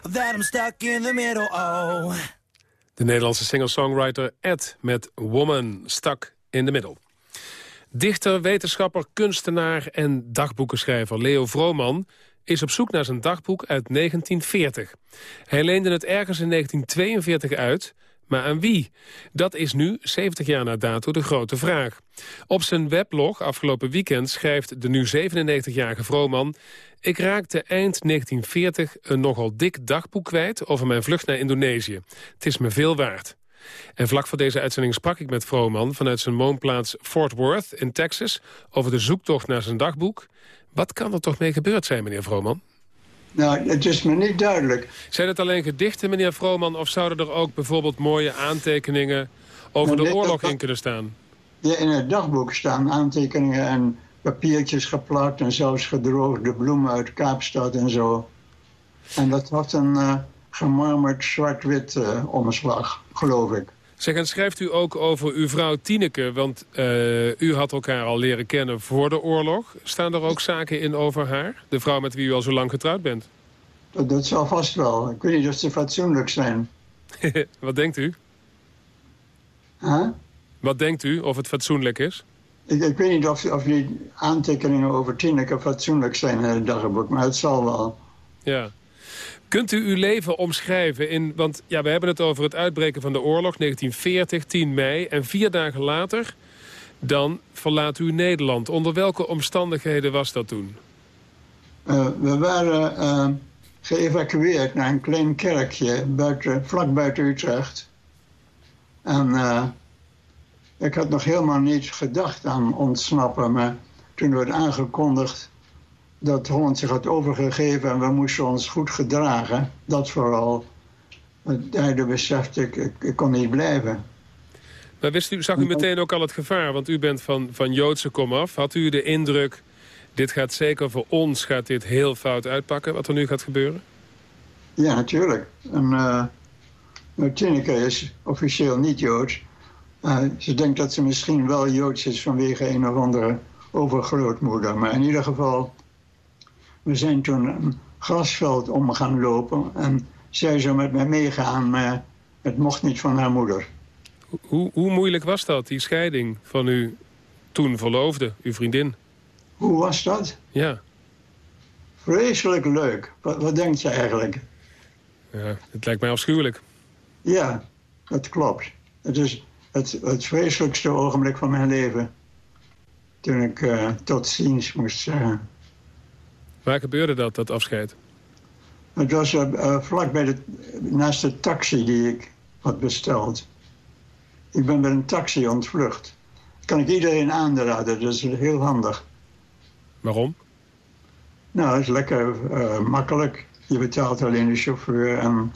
that I'm stuck in the middle. Oh. De Nederlandse singer-songwriter Ed met Woman Stuck in the Middle. Dichter, wetenschapper, kunstenaar en dagboekenschrijver Leo Vrooman is op zoek naar zijn dagboek uit 1940. Hij leende het ergens in 1942 uit, maar aan wie? Dat is nu, 70 jaar na dato, de grote vraag. Op zijn weblog afgelopen weekend schrijft de nu 97-jarige Vrooman... Ik raakte eind 1940 een nogal dik dagboek kwijt over mijn vlucht naar Indonesië. Het is me veel waard. En vlak voor deze uitzending sprak ik met Vrooman vanuit zijn woonplaats Fort Worth in Texas... over de zoektocht naar zijn dagboek. Wat kan er toch mee gebeurd zijn, meneer Vrooman? Nou, het is me niet duidelijk. Zijn het alleen gedichten, meneer Vrooman... of zouden er ook bijvoorbeeld mooie aantekeningen over Nou, de oorlog in kunnen staan? Ja, in het dagboek staan aantekeningen en papiertjes geplakt... en zelfs gedroogde bloemen uit Kaapstad en zo. En dat had een eh, gemarmerd zwart-wit eh, omslag, geloof ik. Zeg, en schrijft u ook over uw vrouw Tineke? Want eh, u had elkaar al leren kennen voor de oorlog. Staan er ook zaken in over haar? De vrouw met wie u al zo lang getrouwd bent. Dat, dat zal vast wel. Ik weet niet of ze fatsoenlijk zijn. Wat denkt u? Huh? Wat denkt u of het fatsoenlijk is? Ik, ik weet niet of, of die aantekeningen over Tineke fatsoenlijk zijn in het dagboek, maar het zal wel. Ja. Kunt u uw leven omschrijven in... Want ja, we hebben het over het uitbreken van de oorlog, 1940, 10 mei. En vier dagen later, dan verlaat u Nederland. Onder welke omstandigheden was dat toen? Eh, we waren eh, geëvacueerd naar een klein kerkje buiten, vlak buiten Utrecht. En eh, ik had nog helemaal niet gedacht aan ontsnappen, maar toen werd aangekondigd dat Holland zich had overgegeven en we moesten ons goed gedragen, dat vooral. Eh, Daardoor besefte ik, ik, ik kon niet blijven. Maar wist u, zag u meteen ook al het gevaar? Want u bent van, van Joodse komaf. Had u de indruk, dit gaat zeker voor ons gaat dit heel fout uitpakken... wat er nu gaat gebeuren? Ja, natuurlijk. En, uh, Tineke is officieel niet Joods. Uh, ze denkt dat ze misschien wel Joods is vanwege een of andere overgrootmoeder. Maar in ieder geval, we zijn toen een grasveld om gaan lopen... en zij zou met mij meegaan, maar het mocht niet van haar moeder. Hoe, hoe moeilijk was dat, die scheiding van uw toen verloofde, uw vriendin? Hoe was dat? Ja. Vreselijk leuk. Wat, wat denk je eigenlijk? Ja, het lijkt mij afschuwelijk. Ja, dat klopt. Het is het, het vreselijkste ogenblik van mijn leven. Toen ik uh, tot ziens moest zeggen. Waar gebeurde dat, dat afscheid? Het was uh, vlak bij de, naast de taxi die ik had besteld. Ik ben met een taxi ontvlucht. Dat kan ik iedereen aanraden, dat is heel handig. Waarom? Nou, het is lekker uh, makkelijk. Je betaalt alleen de chauffeur en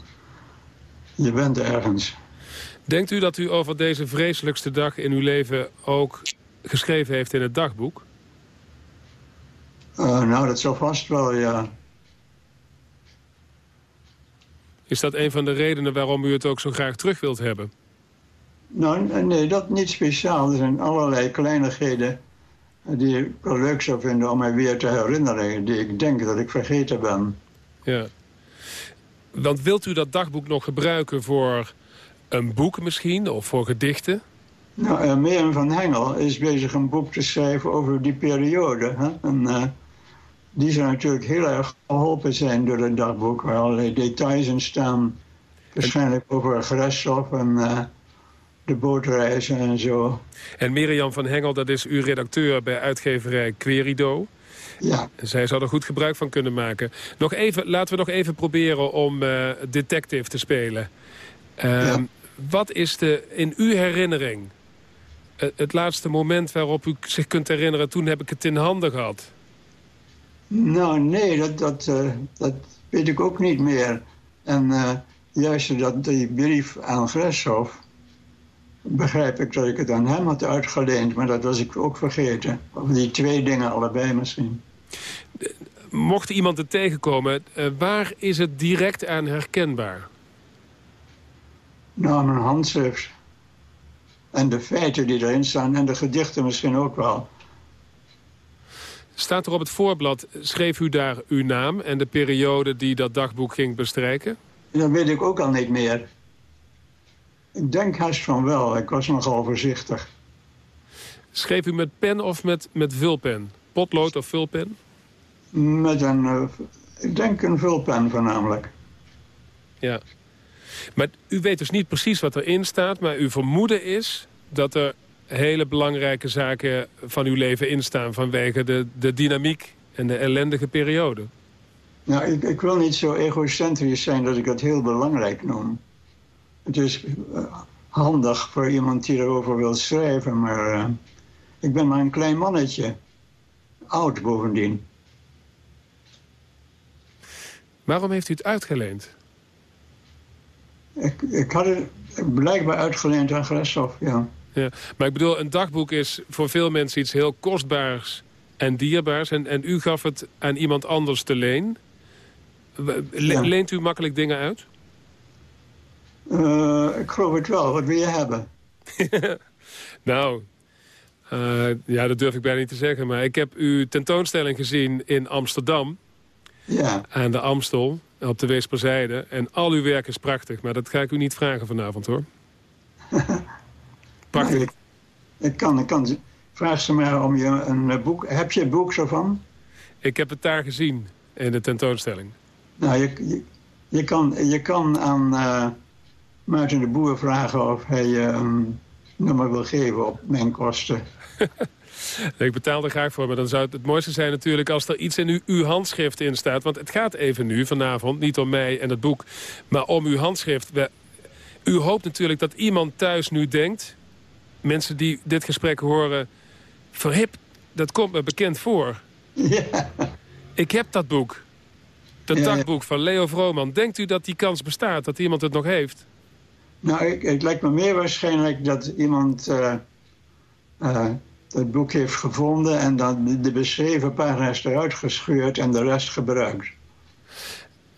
je bent ergens. Denkt u dat u over deze vreselijkste dag in uw leven ook geschreven heeft in het dagboek? Uh, nou, dat zou vast wel, ja. Is dat een van de redenen waarom u het ook zo graag terug wilt hebben? Nou, nee, dat niet speciaal. Er zijn allerlei kleinigheden die ik wel leuk zou vinden om mij weer te herinneren. Die ik denk dat ik vergeten ben. Ja. Want wilt u dat dagboek nog gebruiken voor een boek misschien? Of voor gedichten? Nou, uh, van Hengel is bezig een boek te schrijven over die periode. Hè? En uh, die zou natuurlijk heel erg geholpen zijn door het dagboek... waar allerlei details in staan. Waarschijnlijk over Gresshof en... Uh, de bootreizen en zo. En Mirjam van Hengel, dat is uw redacteur bij uitgeverij Querido. Ja. Zij zou er goed gebruik van kunnen maken. Nog even, laten we nog even proberen om uh, detective te spelen. Ja. Wat is de, in uw herinnering... Het laatste moment waarop u zich kunt herinneren... toen heb ik het in handen gehad? Nou, nee, dat, dat, uh, dat weet ik ook niet meer. En uh, juist dat die brief aan Gresshof begrijp ik dat ik het aan hem had uitgeleend. Maar dat was ik ook vergeten. Of die twee dingen allebei misschien. Mocht iemand het tegenkomen, uh, waar is het direct aan herkenbaar? Nou, mijn handschrift. En de feiten die erin staan. En de gedichten misschien ook wel. Staat er op het voorblad, schreef u daar uw naam... en de periode die dat dagboek ging bestrijken? Dat weet ik ook al niet meer. Ik denk haast van wel. Ik was nogal voorzichtig. Schreef u met pen of met, met vulpen? Potlood of vulpen? Met een, uh, ik denk een vulpen voornamelijk. Ja. Maar u weet dus niet precies wat erin staat... maar uw vermoeden is dat er hele belangrijke zaken van uw leven instaan... vanwege de, de dynamiek en de ellendige periode. Nou, ik, ik wil niet zo egocentrisch zijn dat ik het heel belangrijk noem. Het is uh, handig voor iemand die erover wil schrijven, maar uh, ik ben maar een klein mannetje. Oud bovendien. Waarom heeft u het uitgeleend? Ik, ik had het blijkbaar uitgeleend aan Gresshof, ja. Ja. Maar ik bedoel, een dagboek is voor veel mensen iets heel kostbaars en dierbaars. En, en u gaf het aan iemand anders te leen. Le ja. Leent u makkelijk dingen uit? Uh, ik geloof het wel. Wat wil je hebben? nou, uh, ja, dat durf ik bijna niet te zeggen. Maar ik heb uw tentoonstelling gezien in Amsterdam. Ja. Aan de Amstel, op de Weesperzijde. En al uw werk is prachtig. Maar dat ga ik u niet vragen vanavond, hoor. prachtig. Ik, ik, kan, kan... Vraag ze maar om je een boek... Heb je een boek zo van? Ik heb het daar gezien, in de tentoonstelling. Nou, je, je, je kan, je kan aan... Uh, Maarten de Boer vragen of hij je uh, een nummer wil geven op mijn kosten. ik betaal er graag voor, maar dan zou het het mooiste zijn natuurlijk... als er iets in uw, uw handschrift in staat. Want het gaat even nu, vanavond, niet om mij en het boek... maar om uw handschrift. U hoopt natuurlijk dat iemand thuis nu denkt... mensen die dit gesprek horen... verhip, dat komt me bekend voor. Ja. Ik heb dat boek. Dat dagboek van Leo Vrooman. Denkt u dat die kans bestaat, dat iemand het nog heeft? Nou, ik, het lijkt me meer waarschijnlijk dat iemand uh, uh, het boek heeft gevonden... en dan de beschreven pagina's eruit gescheurd en de rest gebruikt.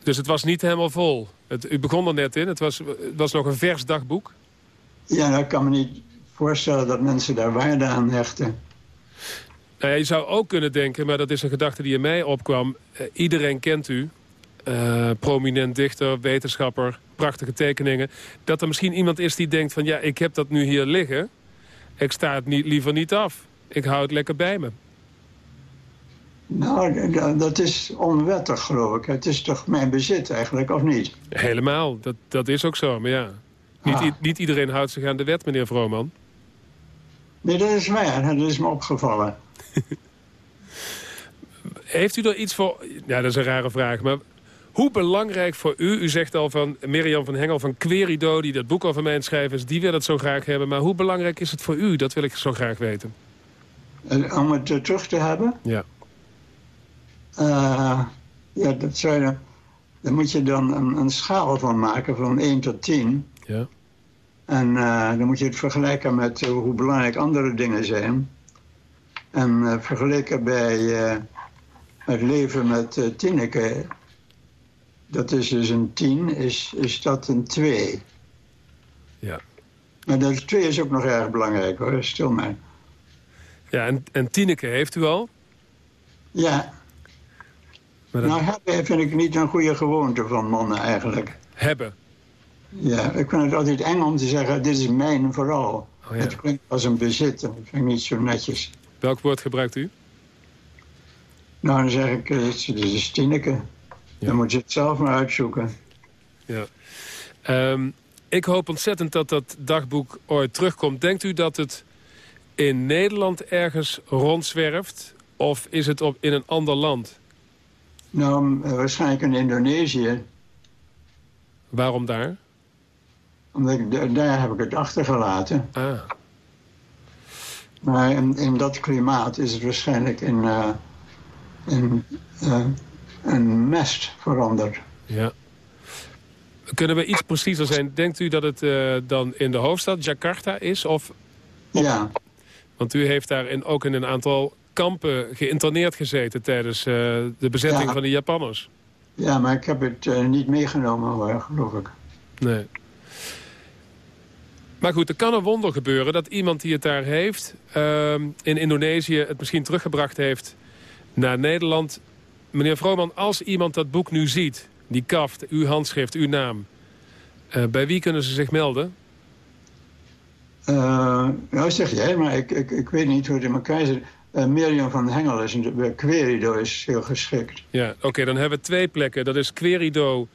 Dus het was niet helemaal vol? Het, u begon er net in, het was, het was nog een vers dagboek? Ja, ik kan me niet voorstellen dat mensen daar waarde aan hechten. Nou ja, je zou ook kunnen denken, maar dat is een gedachte die in mij opkwam... Uh, iedereen kent u, uh, prominent dichter, wetenschapper, prachtige tekeningen... dat er misschien iemand is die denkt van... ja, ik heb dat nu hier liggen, ik sta het niet, liever niet af. Ik hou het lekker bij me. Nou, dat is onwettig, geloof ik. Het is toch mijn bezit eigenlijk, of niet? Helemaal, dat, dat is ook zo, maar ja. Niet, ah. niet iedereen houdt zich aan de wet, meneer Vrooman. Nee, dat is waar. Dat is me opgevallen. Heeft u er iets voor... Ja, dat is een rare vraag, maar... Hoe belangrijk voor u, u zegt al van Mirjam van Hengel van Querido... die dat boek over mij schrijven is, die wil het zo graag hebben. Maar hoe belangrijk is het voor u? Dat wil ik zo graag weten. Om het terug te hebben? Ja. Uh, ja, dat zou je, daar moet je dan een, een, schaal van maken van 1 tot 10. Ja. En uh, dan moet je het vergelijken met hoe belangrijk andere dingen zijn. En vergeleken bij het leven met Tineke dat is dus een 10, is, is dat een 2. Ja. Maar dat 2 is ook nog erg belangrijk hoor, stil maar. Ja, en, en Tineke heeft u al? Ja. Maar dat... Nou, hebben vind ik niet een goede gewoonte van mannen eigenlijk. Hebben? Ja, ik vind het altijd eng om te zeggen, dit is mijn vooral. Oh, ja. Het klinkt als een bezit, dat vind ik niet zo netjes. Welk woord gebruikt u? Nou, dan zeg ik, dit is Tineke. Ja. Dan moet je het zelf maar uitzoeken. Ja. Um, ik hoop ontzettend dat dat dagboek ooit terugkomt. Denkt u dat het in Nederland ergens rondzwerft? Of is het op, in een ander land? Nou, waarschijnlijk in Indonesië. Waarom daar? Omdat ik, daar heb ik het achtergelaten. Ah. Maar in, in dat klimaat is het waarschijnlijk in, uh, in uh, een mest veranderd. Ja. Kunnen we iets preciezer zijn? Denkt u dat het uh, dan in de hoofdstad Jakarta is? Of Ja. Want u heeft daar in, ook in een aantal kampen geïnterneerd gezeten... tijdens de bezetting ja. van de Japanners. Ja, maar ik heb het niet meegenomen, hoor, geloof ik. Nee. Maar goed, er kan een wonder gebeuren dat iemand die het daar heeft... in Indonesië het misschien teruggebracht heeft naar Nederland meneer Vrooman, als iemand dat boek nu ziet... die kaft, uw handschrift, uw naam... Uh, bij wie kunnen ze zich melden? Uh, nou, zeg jij, maar ik, ik, ik weet niet hoe het in elkaar zit. Uh, Mirjam van Hengel is een Querido is heel geschikt. Ja, oké, dan hebben we twee plekken. Dat is Querido,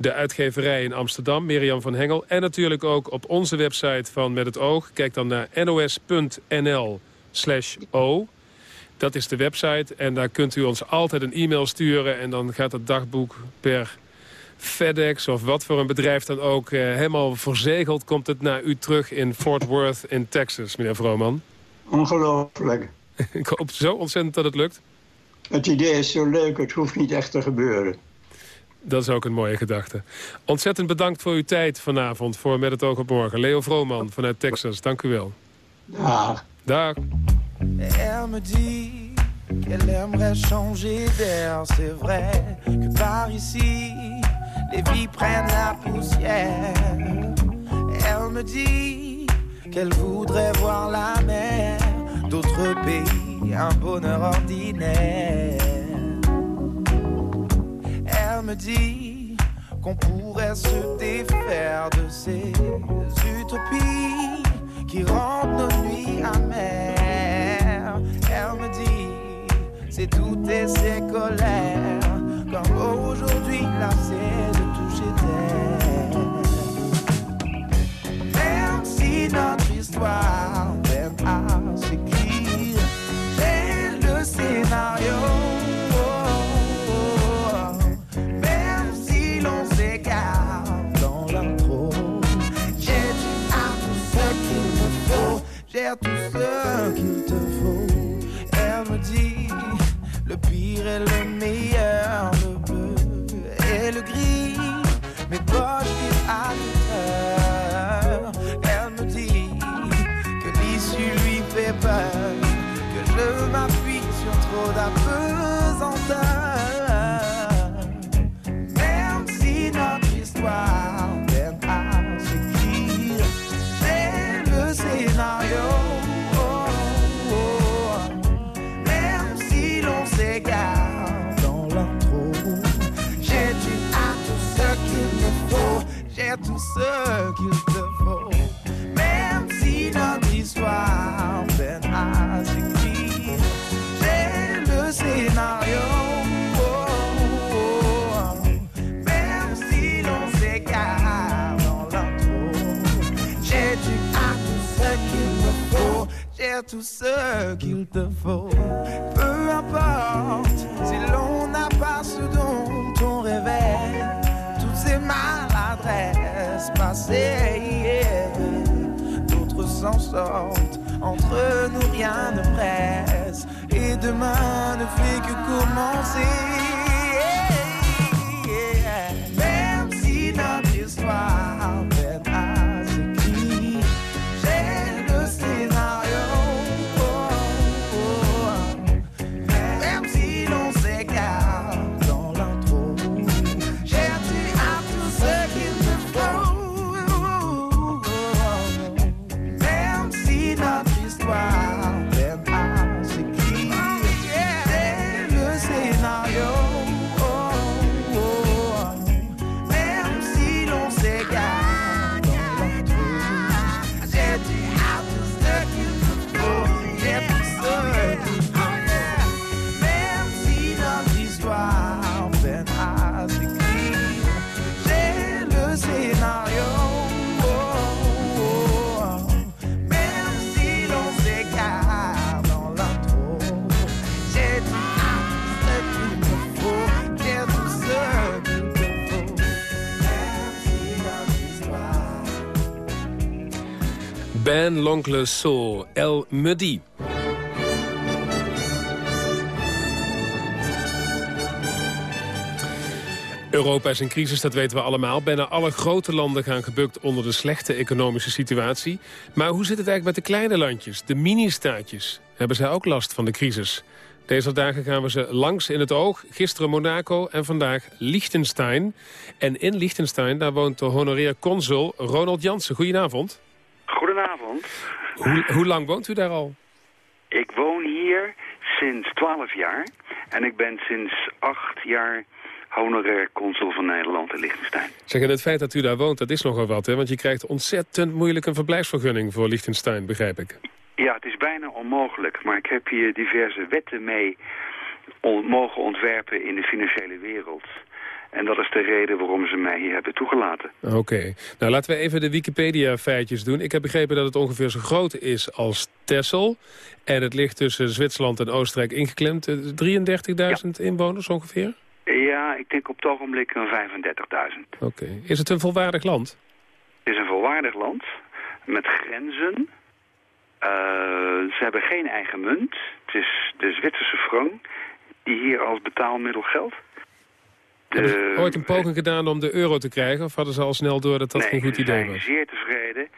de uitgeverij in Amsterdam, Mirjam van Hengel. En natuurlijk ook op onze website van Met het Oog. Kijk dan naar nos.nl slash o. Dat is de website en daar kunt u ons altijd een e-mail sturen... en dan gaat het dagboek per FedEx of wat voor een bedrijf dan ook... Eh, helemaal verzegeld komt het naar u terug in Fort Worth in Texas, meneer Vrooman. Ongelooflijk. Ik hoop zo ontzettend dat het lukt. Het idee is zo leuk, het hoeft niet echt te gebeuren. Dat is ook een mooie gedachte. Ontzettend bedankt voor uw tijd vanavond voor Met het oog op morgen. Leo Vrooman vanuit Texas, dank u wel. Dag. Dag. Elle me dit qu'elle aimerait changer d'air, c'est vrai que par ici, les vies prennent la poussière. Elle me dit qu'elle voudrait voir la mer, d'autres pays, un bonheur ordinaire. Elle me dit qu'on pourrait se défaire de ces utopies qui rendent nos nuits amères. Elle me dit, c'est toutes ces colères, comme aujourd'hui lassé de toucher terre. Même si notre histoire peine à s'écrire, j'ai le scénario. tout ce qu'il te faut. Elle me dit le pire et le meilleur, le bleu et le gris. Mes poches vivent à l'intérieur. Elle me dit que l'issue lui fait peur, que je m'appuie sur trop d'apesanteur. Te faut. Même si notre histoire j'ai le scénario. Oh, oh, oh. Même si l'on s'égare dans l'intro, j'ai dû à tout ce qu'il me faut, j'ai tout ce qu'il te faut. D'autres s'en sortent. Entre nous rien ne presse et demain ne fait que commencer. Ben L'Oncle Soul, El Muddy. Europa is in crisis, dat weten we allemaal. Bijna alle grote landen gaan gebukt onder de slechte economische situatie. Maar hoe zit het eigenlijk met de kleine landjes, de mini-staatjes? Hebben zij ook last van de crisis? Deze dagen gaan we ze langs in het oog. Gisteren Monaco en vandaag Liechtenstein. En in Liechtenstein, daar woont de honoreer consul Ronald Jansen. Goedenavond. Goedenavond. Hoe, hoe lang woont u daar al? Ik woon hier sinds 12 jaar en ik ben sinds 8 jaar honorair consul van Nederland in Liechtenstein. Zeg, en het feit dat u daar woont, dat is nogal wat, hè? Want je krijgt ontzettend moeilijk een verblijfsvergunning voor Liechtenstein, begrijp ik. Ja, het is bijna onmogelijk, maar ik heb hier diverse wetten mee on- mogen ontwerpen in de financiële wereld. En dat is de reden waarom ze mij hier hebben toegelaten. Oké. Nou, laten we even de Wikipedia-feitjes doen. Ik heb begrepen dat het ongeveer zo groot is als Texel. En het ligt tussen Zwitserland en Oostenrijk ingeklemd. Eh, 33.000 inwoners ongeveer? Ja, ik denk op het ogenblik een 35.000. Oké. Is het een volwaardig land? Het is een volwaardig land met grenzen. Eh, ze hebben geen eigen munt. Het is de Zwitserse frank die hier als betaalmiddel geldt. Hebben ze ooit een poging gedaan om de euro te krijgen? Of hadden ze al snel door dat dat geen goed idee was? zeer tevreden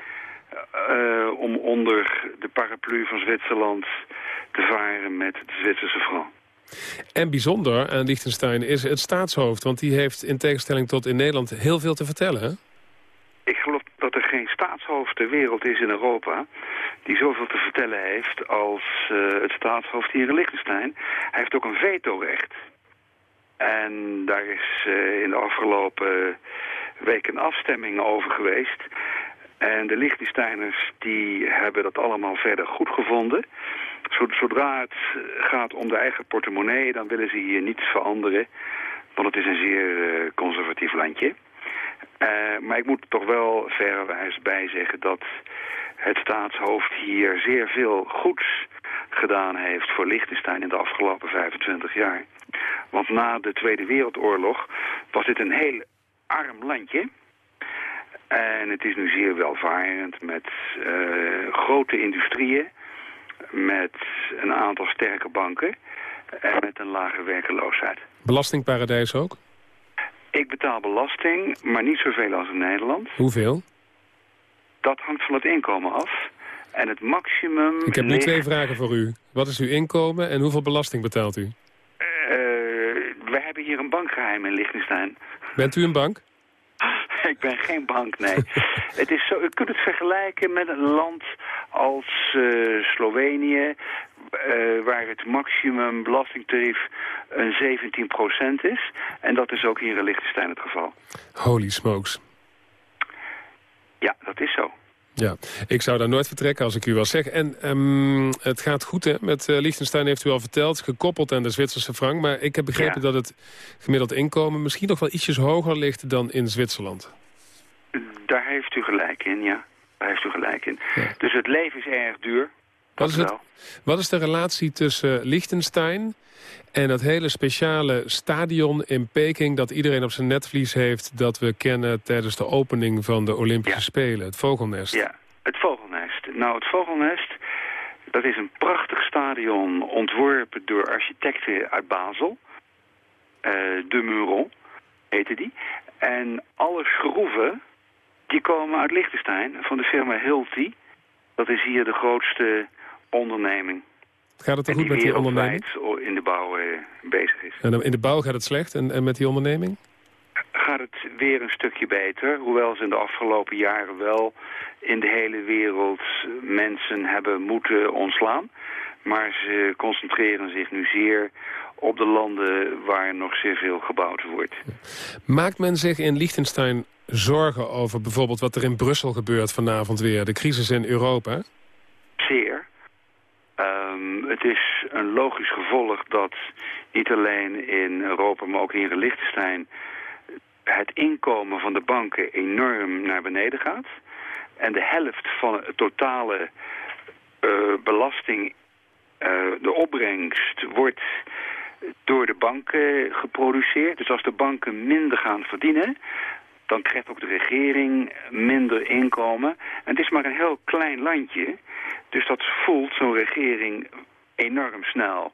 eh, om onder de paraplu van Zwitserland te varen met de Zwitserse frank. En bijzonder aan Liechtenstein is het staatshoofd. Want die heeft in tegenstelling tot in Nederland heel veel te vertellen. Hè? Ik geloof dat er geen staatshoofd ter wereld is in Europa die zoveel te vertellen heeft als eh, het staatshoofd hier in Liechtenstein. Hij heeft ook een vetorecht. En daar is eh, in de afgelopen week een afstemming over geweest. En de Liechtensteiners die hebben dat allemaal verder goed gevonden. Zo- Zodra het gaat om de eigen portemonnee, dan willen ze hier niets veranderen. Want het is een zeer eh, conservatief landje. Eh, maar ik moet toch wel verrewijs bij zeggen dat het staatshoofd hier zeer veel goeds gedaan heeft voor Liechtenstein in de afgelopen 25 jaar. Want na de Tweede Wereldoorlog was dit een heel arm landje. En het is nu zeer welvarend met eh, grote industrieën, met een aantal sterke banken en met een lage werkeloosheid. Belastingparadijs ook? Ik betaal belasting, maar niet zoveel als in Nederland. Hoeveel? Dat hangt van het inkomen af. En het maximum Ik heb nu ligt- twee vragen voor u. Wat is uw inkomen en hoeveel belasting betaalt u? Hebben hier een bankgeheim in Liechtenstein. Bent u een bank? Ik ben geen bank, nee. het is zo, u kunt het vergelijken met een land als eh, Slovenië... eh, waar het maximum belastingtarief een 17% is. En dat is ook hier in Liechtenstein het geval. Holy smokes. Ja, dat is zo. Ja, ik zou daar nooit vertrekken als ik u wel zeg. En ehm, het gaat goed hè, met eh, Liechtenstein heeft u al verteld, gekoppeld aan de Zwitserse frank. Maar ik heb begrepen dat het gemiddeld inkomen misschien nog wel ietsjes hoger ligt dan in Zwitserland. Daar heeft u gelijk in, ja. Daar heeft u gelijk in. Dus het leven is erg duur. Wat is, het, wat is de relatie tussen Liechtenstein en dat hele speciale stadion in Peking... dat iedereen op zijn netvlies heeft dat we kennen tijdens de opening van de Olympische Spelen, het Vogelnest? Ja, het Vogelnest. Nou, het Vogelnest, dat is een prachtig stadion ontworpen door architecten uit Basel. Eh, de Muron heette die. En alle schroeven, die komen uit Liechtenstein, van de firma Hilti. Dat is hier de grootste onderneming. Gaat het er goed met die onderneming? wereldwijd in de bouw eh, bezig is. En in de bouw gaat het slecht en, en met die onderneming? gaat het weer een stukje beter. Hoewel ze in de afgelopen jaren wel in de hele wereld mensen hebben moeten ontslaan. Maar ze concentreren zich nu zeer op de landen waar nog zeer veel gebouwd wordt. Maakt men zich in Liechtenstein zorgen over bijvoorbeeld wat er in Brussel gebeurt vanavond weer? De crisis in Europa? Zeer. Het is een logisch gevolg dat niet alleen in Europa, maar ook hier in Liechtenstein het inkomen van de banken enorm naar beneden gaat. En de helft van het totale eh, belasting, eh, de opbrengst, wordt door de banken geproduceerd. Dus als de banken minder gaan verdienen, dan krijgt ook de regering minder inkomen. En het is maar een heel klein landje, dus dat voelt zo'n regering enorm snel.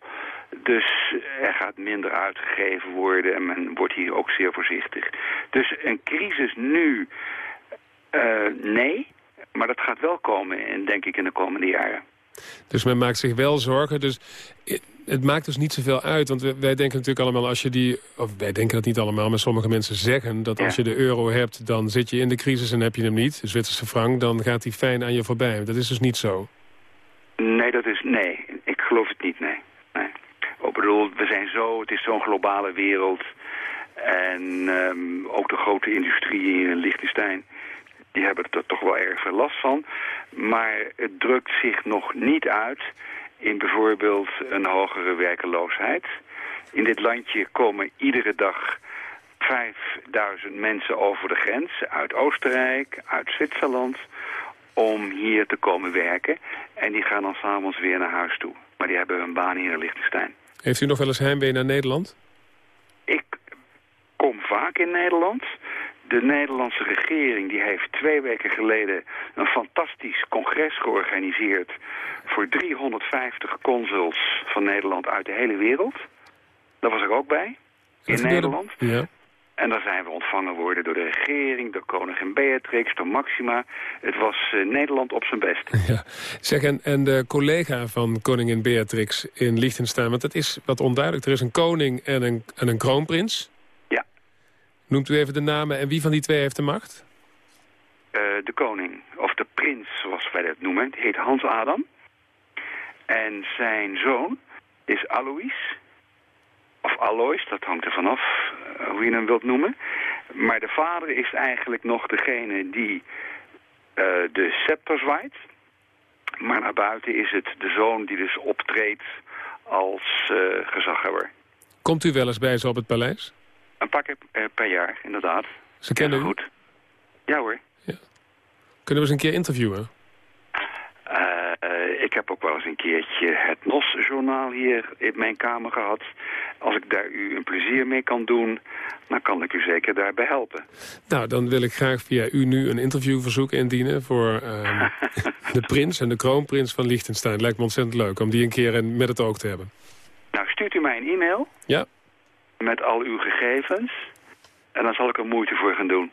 Dus er gaat minder uitgegeven worden en men wordt hier ook zeer voorzichtig. Dus een crisis nu, eh, nee, maar dat gaat wel komen, in, denk ik, in de komende jaren. Dus men maakt zich wel zorgen. Dus het maakt dus niet zoveel uit. Want wij denken natuurlijk allemaal als je die... Of wij denken dat niet allemaal, maar sommige mensen zeggen... dat als je de euro hebt, dan zit je in de crisis en heb je hem niet. De Zwitserse frank, dan gaat die fijn aan je voorbij. Dat is dus niet zo. Nee, dat is, nee, geloof het niet, nee. nee. Ik bedoel, we zijn zo, het is zo'n globale wereld. En ehm, ook de grote industrieën in Liechtenstein, die hebben er toch wel erg veel last van. Maar het drukt zich nog niet uit in bijvoorbeeld een hogere werkeloosheid. In dit landje komen iedere dag 5000 mensen over de grens uit Oostenrijk, uit Zwitserland, om hier te komen werken. En die gaan dan s'avonds weer naar huis toe. Maar die hebben hun baan hier in Liechtenstein. Heeft u nog wel eens heimwee naar Nederland? Ik kom vaak in Nederland. De Nederlandse regering die heeft twee weken geleden een fantastisch congres georganiseerd voor 350 consuls van Nederland uit de hele wereld. Daar was ik ook bij, in Nederland. Ja. En daar zijn we ontvangen worden door de regering, door koningin Beatrix, door Maxima. Het was eh, Nederland op zijn best. Ja. Zeg, en, en de collega van koningin Beatrix in Liechtenstein... want het is wat onduidelijk. Er is een koning en een, en een kroonprins. Ja. Noemt u even de namen en wie van die twee heeft de macht? Eh, de koning, of de prins zoals wij dat noemen, die heet Hans Adam. En zijn zoon is Alois. Of Alois, dat hangt er vanaf eh, hoe je hem wilt noemen. Maar de vader is eigenlijk nog degene die eh, de scepter zwaait. Maar naar buiten is het de zoon die dus optreedt als eh, gezaghebber. Komt u wel eens bij ze op het paleis? Een paar keer per jaar, inderdaad. Ze kennen u? Goed. Ja hoor. Kunnen we ze een keer interviewen? Eh, ik heb ook wel eens een keertje het NOS-journaal hier in mijn kamer gehad. Als ik daar u een plezier mee kan doen, dan kan ik u zeker daarbij helpen. Nou, dan wil ik graag via u nu een interviewverzoek indienen... voor ehm, de prins en de kroonprins van Liechtenstein. Lijkt me ontzettend leuk om die een keer met het oog te hebben. Nou, stuurt u mij een e-mail Ja. met al uw gegevens. En dan zal ik er moeite voor gaan doen.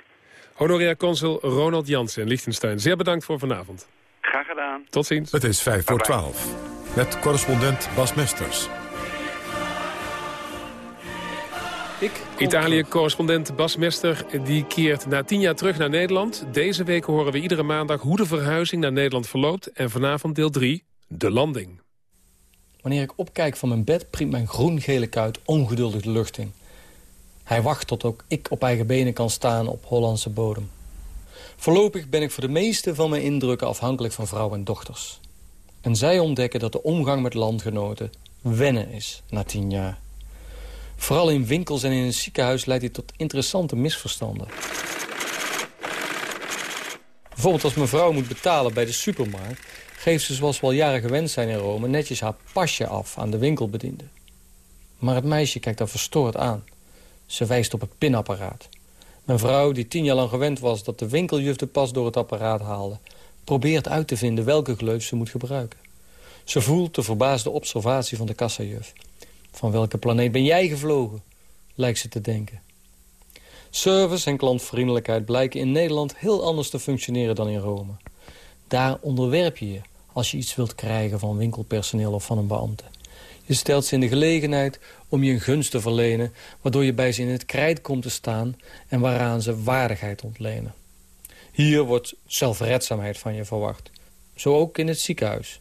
Honorair consul Ronald Jansen in Liechtenstein. Zeer bedankt voor vanavond. Graag gedaan. Tot ziens. Het is 5 voor 12. Met correspondent Bas Mesters. Italië-correspondent Bas Mester die keert na tien jaar terug naar Nederland. Deze week horen we iedere maandag hoe de verhuizing naar Nederland verloopt. En vanavond deel 3, de landing. Wanneer ik opkijk van mijn bed, priemt mijn groen-gele kuit ongeduldig de lucht in. Hij wacht tot ook ik op eigen benen kan staan op Hollandse bodem. Voorlopig ben ik voor de meeste van mijn indrukken afhankelijk van vrouw en dochters. En zij ontdekken dat de omgang met landgenoten wennen is na tien jaar. Vooral in winkels en in een ziekenhuis leidt dit tot interessante misverstanden. Bijvoorbeeld als mevrouw moet betalen bij de supermarkt... geeft ze zoals we al jaren gewend zijn in Rome... netjes haar pasje af aan de winkelbediende. Maar het meisje kijkt daar verstoord aan. Ze wijst op het pinapparaat. Mijn vrouw, die tien jaar lang gewend was dat de winkeljuf de pas door het apparaat haalde... probeert uit te vinden welke gleuf ze moet gebruiken. Ze voelt de verbaasde observatie van de kassajuf. Van welke planeet ben jij gevlogen? Lijkt ze te denken. Service en klantvriendelijkheid blijken in Nederland heel anders te functioneren dan in Rome. Daar onderwerp je je als je iets wilt krijgen van winkelpersoneel of van een beambte. Je stelt ze in de gelegenheid om je een gunst te verlenen... waardoor je bij ze in het krijt komt te staan... en waaraan ze waardigheid ontlenen. Hier wordt zelfredzaamheid van je verwacht. Zo ook in het ziekenhuis.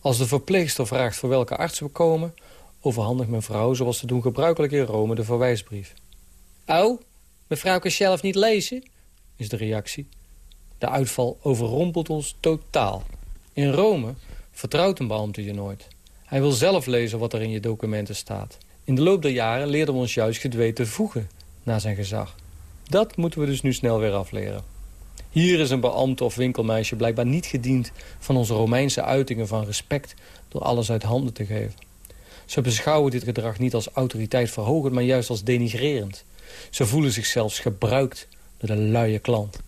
Als de verpleegster vraagt voor welke arts we komen... overhandigt mijn vrouw, zoals te doen gebruikelijk in Rome, de verwijsbrief. Oh, mevrouw kan zelf niet lezen, is de reactie. De uitval overrompelt ons totaal. In Rome vertrouwt een beambte je nooit. Hij wil zelf lezen wat er in je documenten staat. In de loop der jaren leerden we ons juist gedwee te voegen naar zijn gezag. Dat moeten we dus nu snel weer afleren. Hier is een beambte of winkelmeisje blijkbaar niet gediend van onze Romeinse uitingen van respect door alles uit handen te geven. Ze beschouwen dit gedrag niet als autoriteit verhogend, maar juist als denigrerend. Ze voelen zich zelfs gebruikt door de luie klant.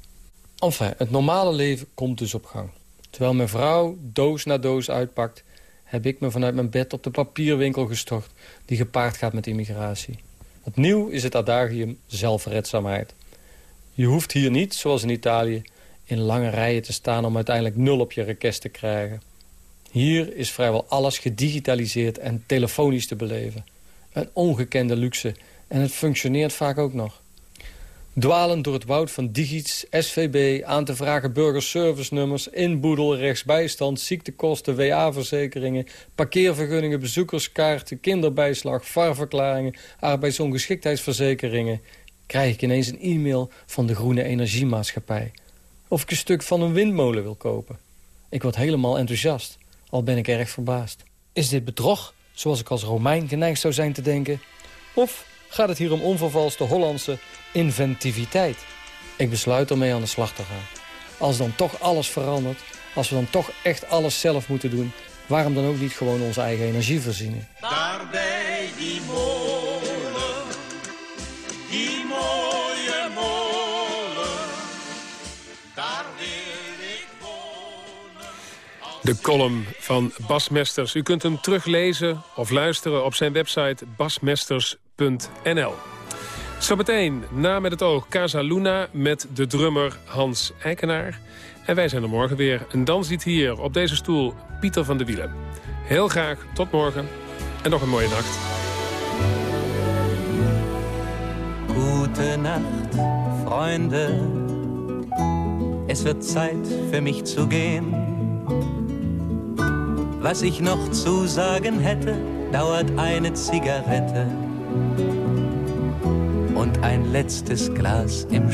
Enfin, het normale leven komt dus op gang. Terwijl mijn vrouw doos na doos uitpakt... heb ik me vanuit mijn bed op de papierwinkel gestort... die gepaard gaat met immigratie. Opnieuw is het adagium zelfredzaamheid. Je hoeft hier niet, zoals in Italië... in lange rijen te staan om uiteindelijk nul op je request te krijgen. Hier is vrijwel alles gedigitaliseerd en telefonisch te beleven. Een ongekende luxe en het functioneert vaak ook nog. Dwalen door het woud van digits, SVB, aan te vragen burgerservice-nummers... inboedel, rechtsbijstand, ziektekosten, WA-verzekeringen... parkeervergunningen, bezoekerskaarten, kinderbijslag, varverklaringen... arbeidsongeschiktheidsverzekeringen... krijg ik ineens een e-mail van de Groene Energiemaatschappij. Of ik een stuk van een windmolen wil kopen. Ik word helemaal enthousiast, al ben ik erg verbaasd. Is dit bedrog, zoals ik als Romein geneigd zou zijn te denken? Of gaat het hier om onvervalste Hollandse inventiviteit. Ik besluit ermee aan de slag te gaan. Als dan toch alles verandert, als we dan toch echt alles zelf moeten doen... waarom dan ook niet gewoon onze eigen energie voorzien? Daar bij die molen, die mooie molen, daar wil ik De column van Bas Mesters. U kunt hem teruglezen of luisteren op zijn website basmesters.nl. Zometeen, na met het oog, Casa Luna met de drummer Hans Eikenaar. En wij zijn er morgen weer. En dan ziet hier op deze stoel Pieter van de Wielen. Heel graag, tot morgen. En nog een mooie nacht. Gute Nacht, Freunde. Es wird Zeit für mich zu gehen. Was ich noch zu sagen hätte, dauert eine Zigarette und ein Glas im.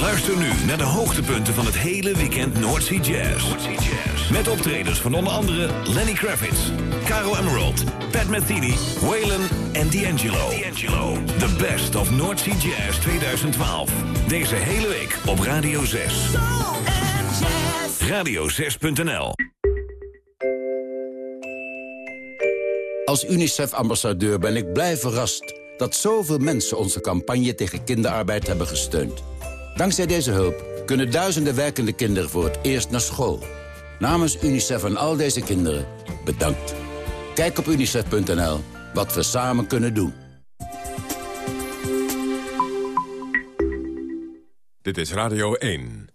Luister nu naar de hoogtepunten van het hele weekend Noordsea Jazz. Met optredens van onder andere Lenny Kravitz, Caro Emerald, Pat Metheny, Waylon en D'Angelo. The best of Noordsea Jazz 2012. Deze hele week op Radio 6. Radio6.nl Als UNICEF-ambassadeur ben ik blij verrast dat zoveel mensen onze campagne tegen kinderarbeid hebben gesteund. Dankzij deze hulp kunnen duizenden werkende kinderen voor het eerst naar school. Namens UNICEF en al deze kinderen, bedankt. Kijk op unicef.nl wat we samen kunnen doen. Dit is Radio 1.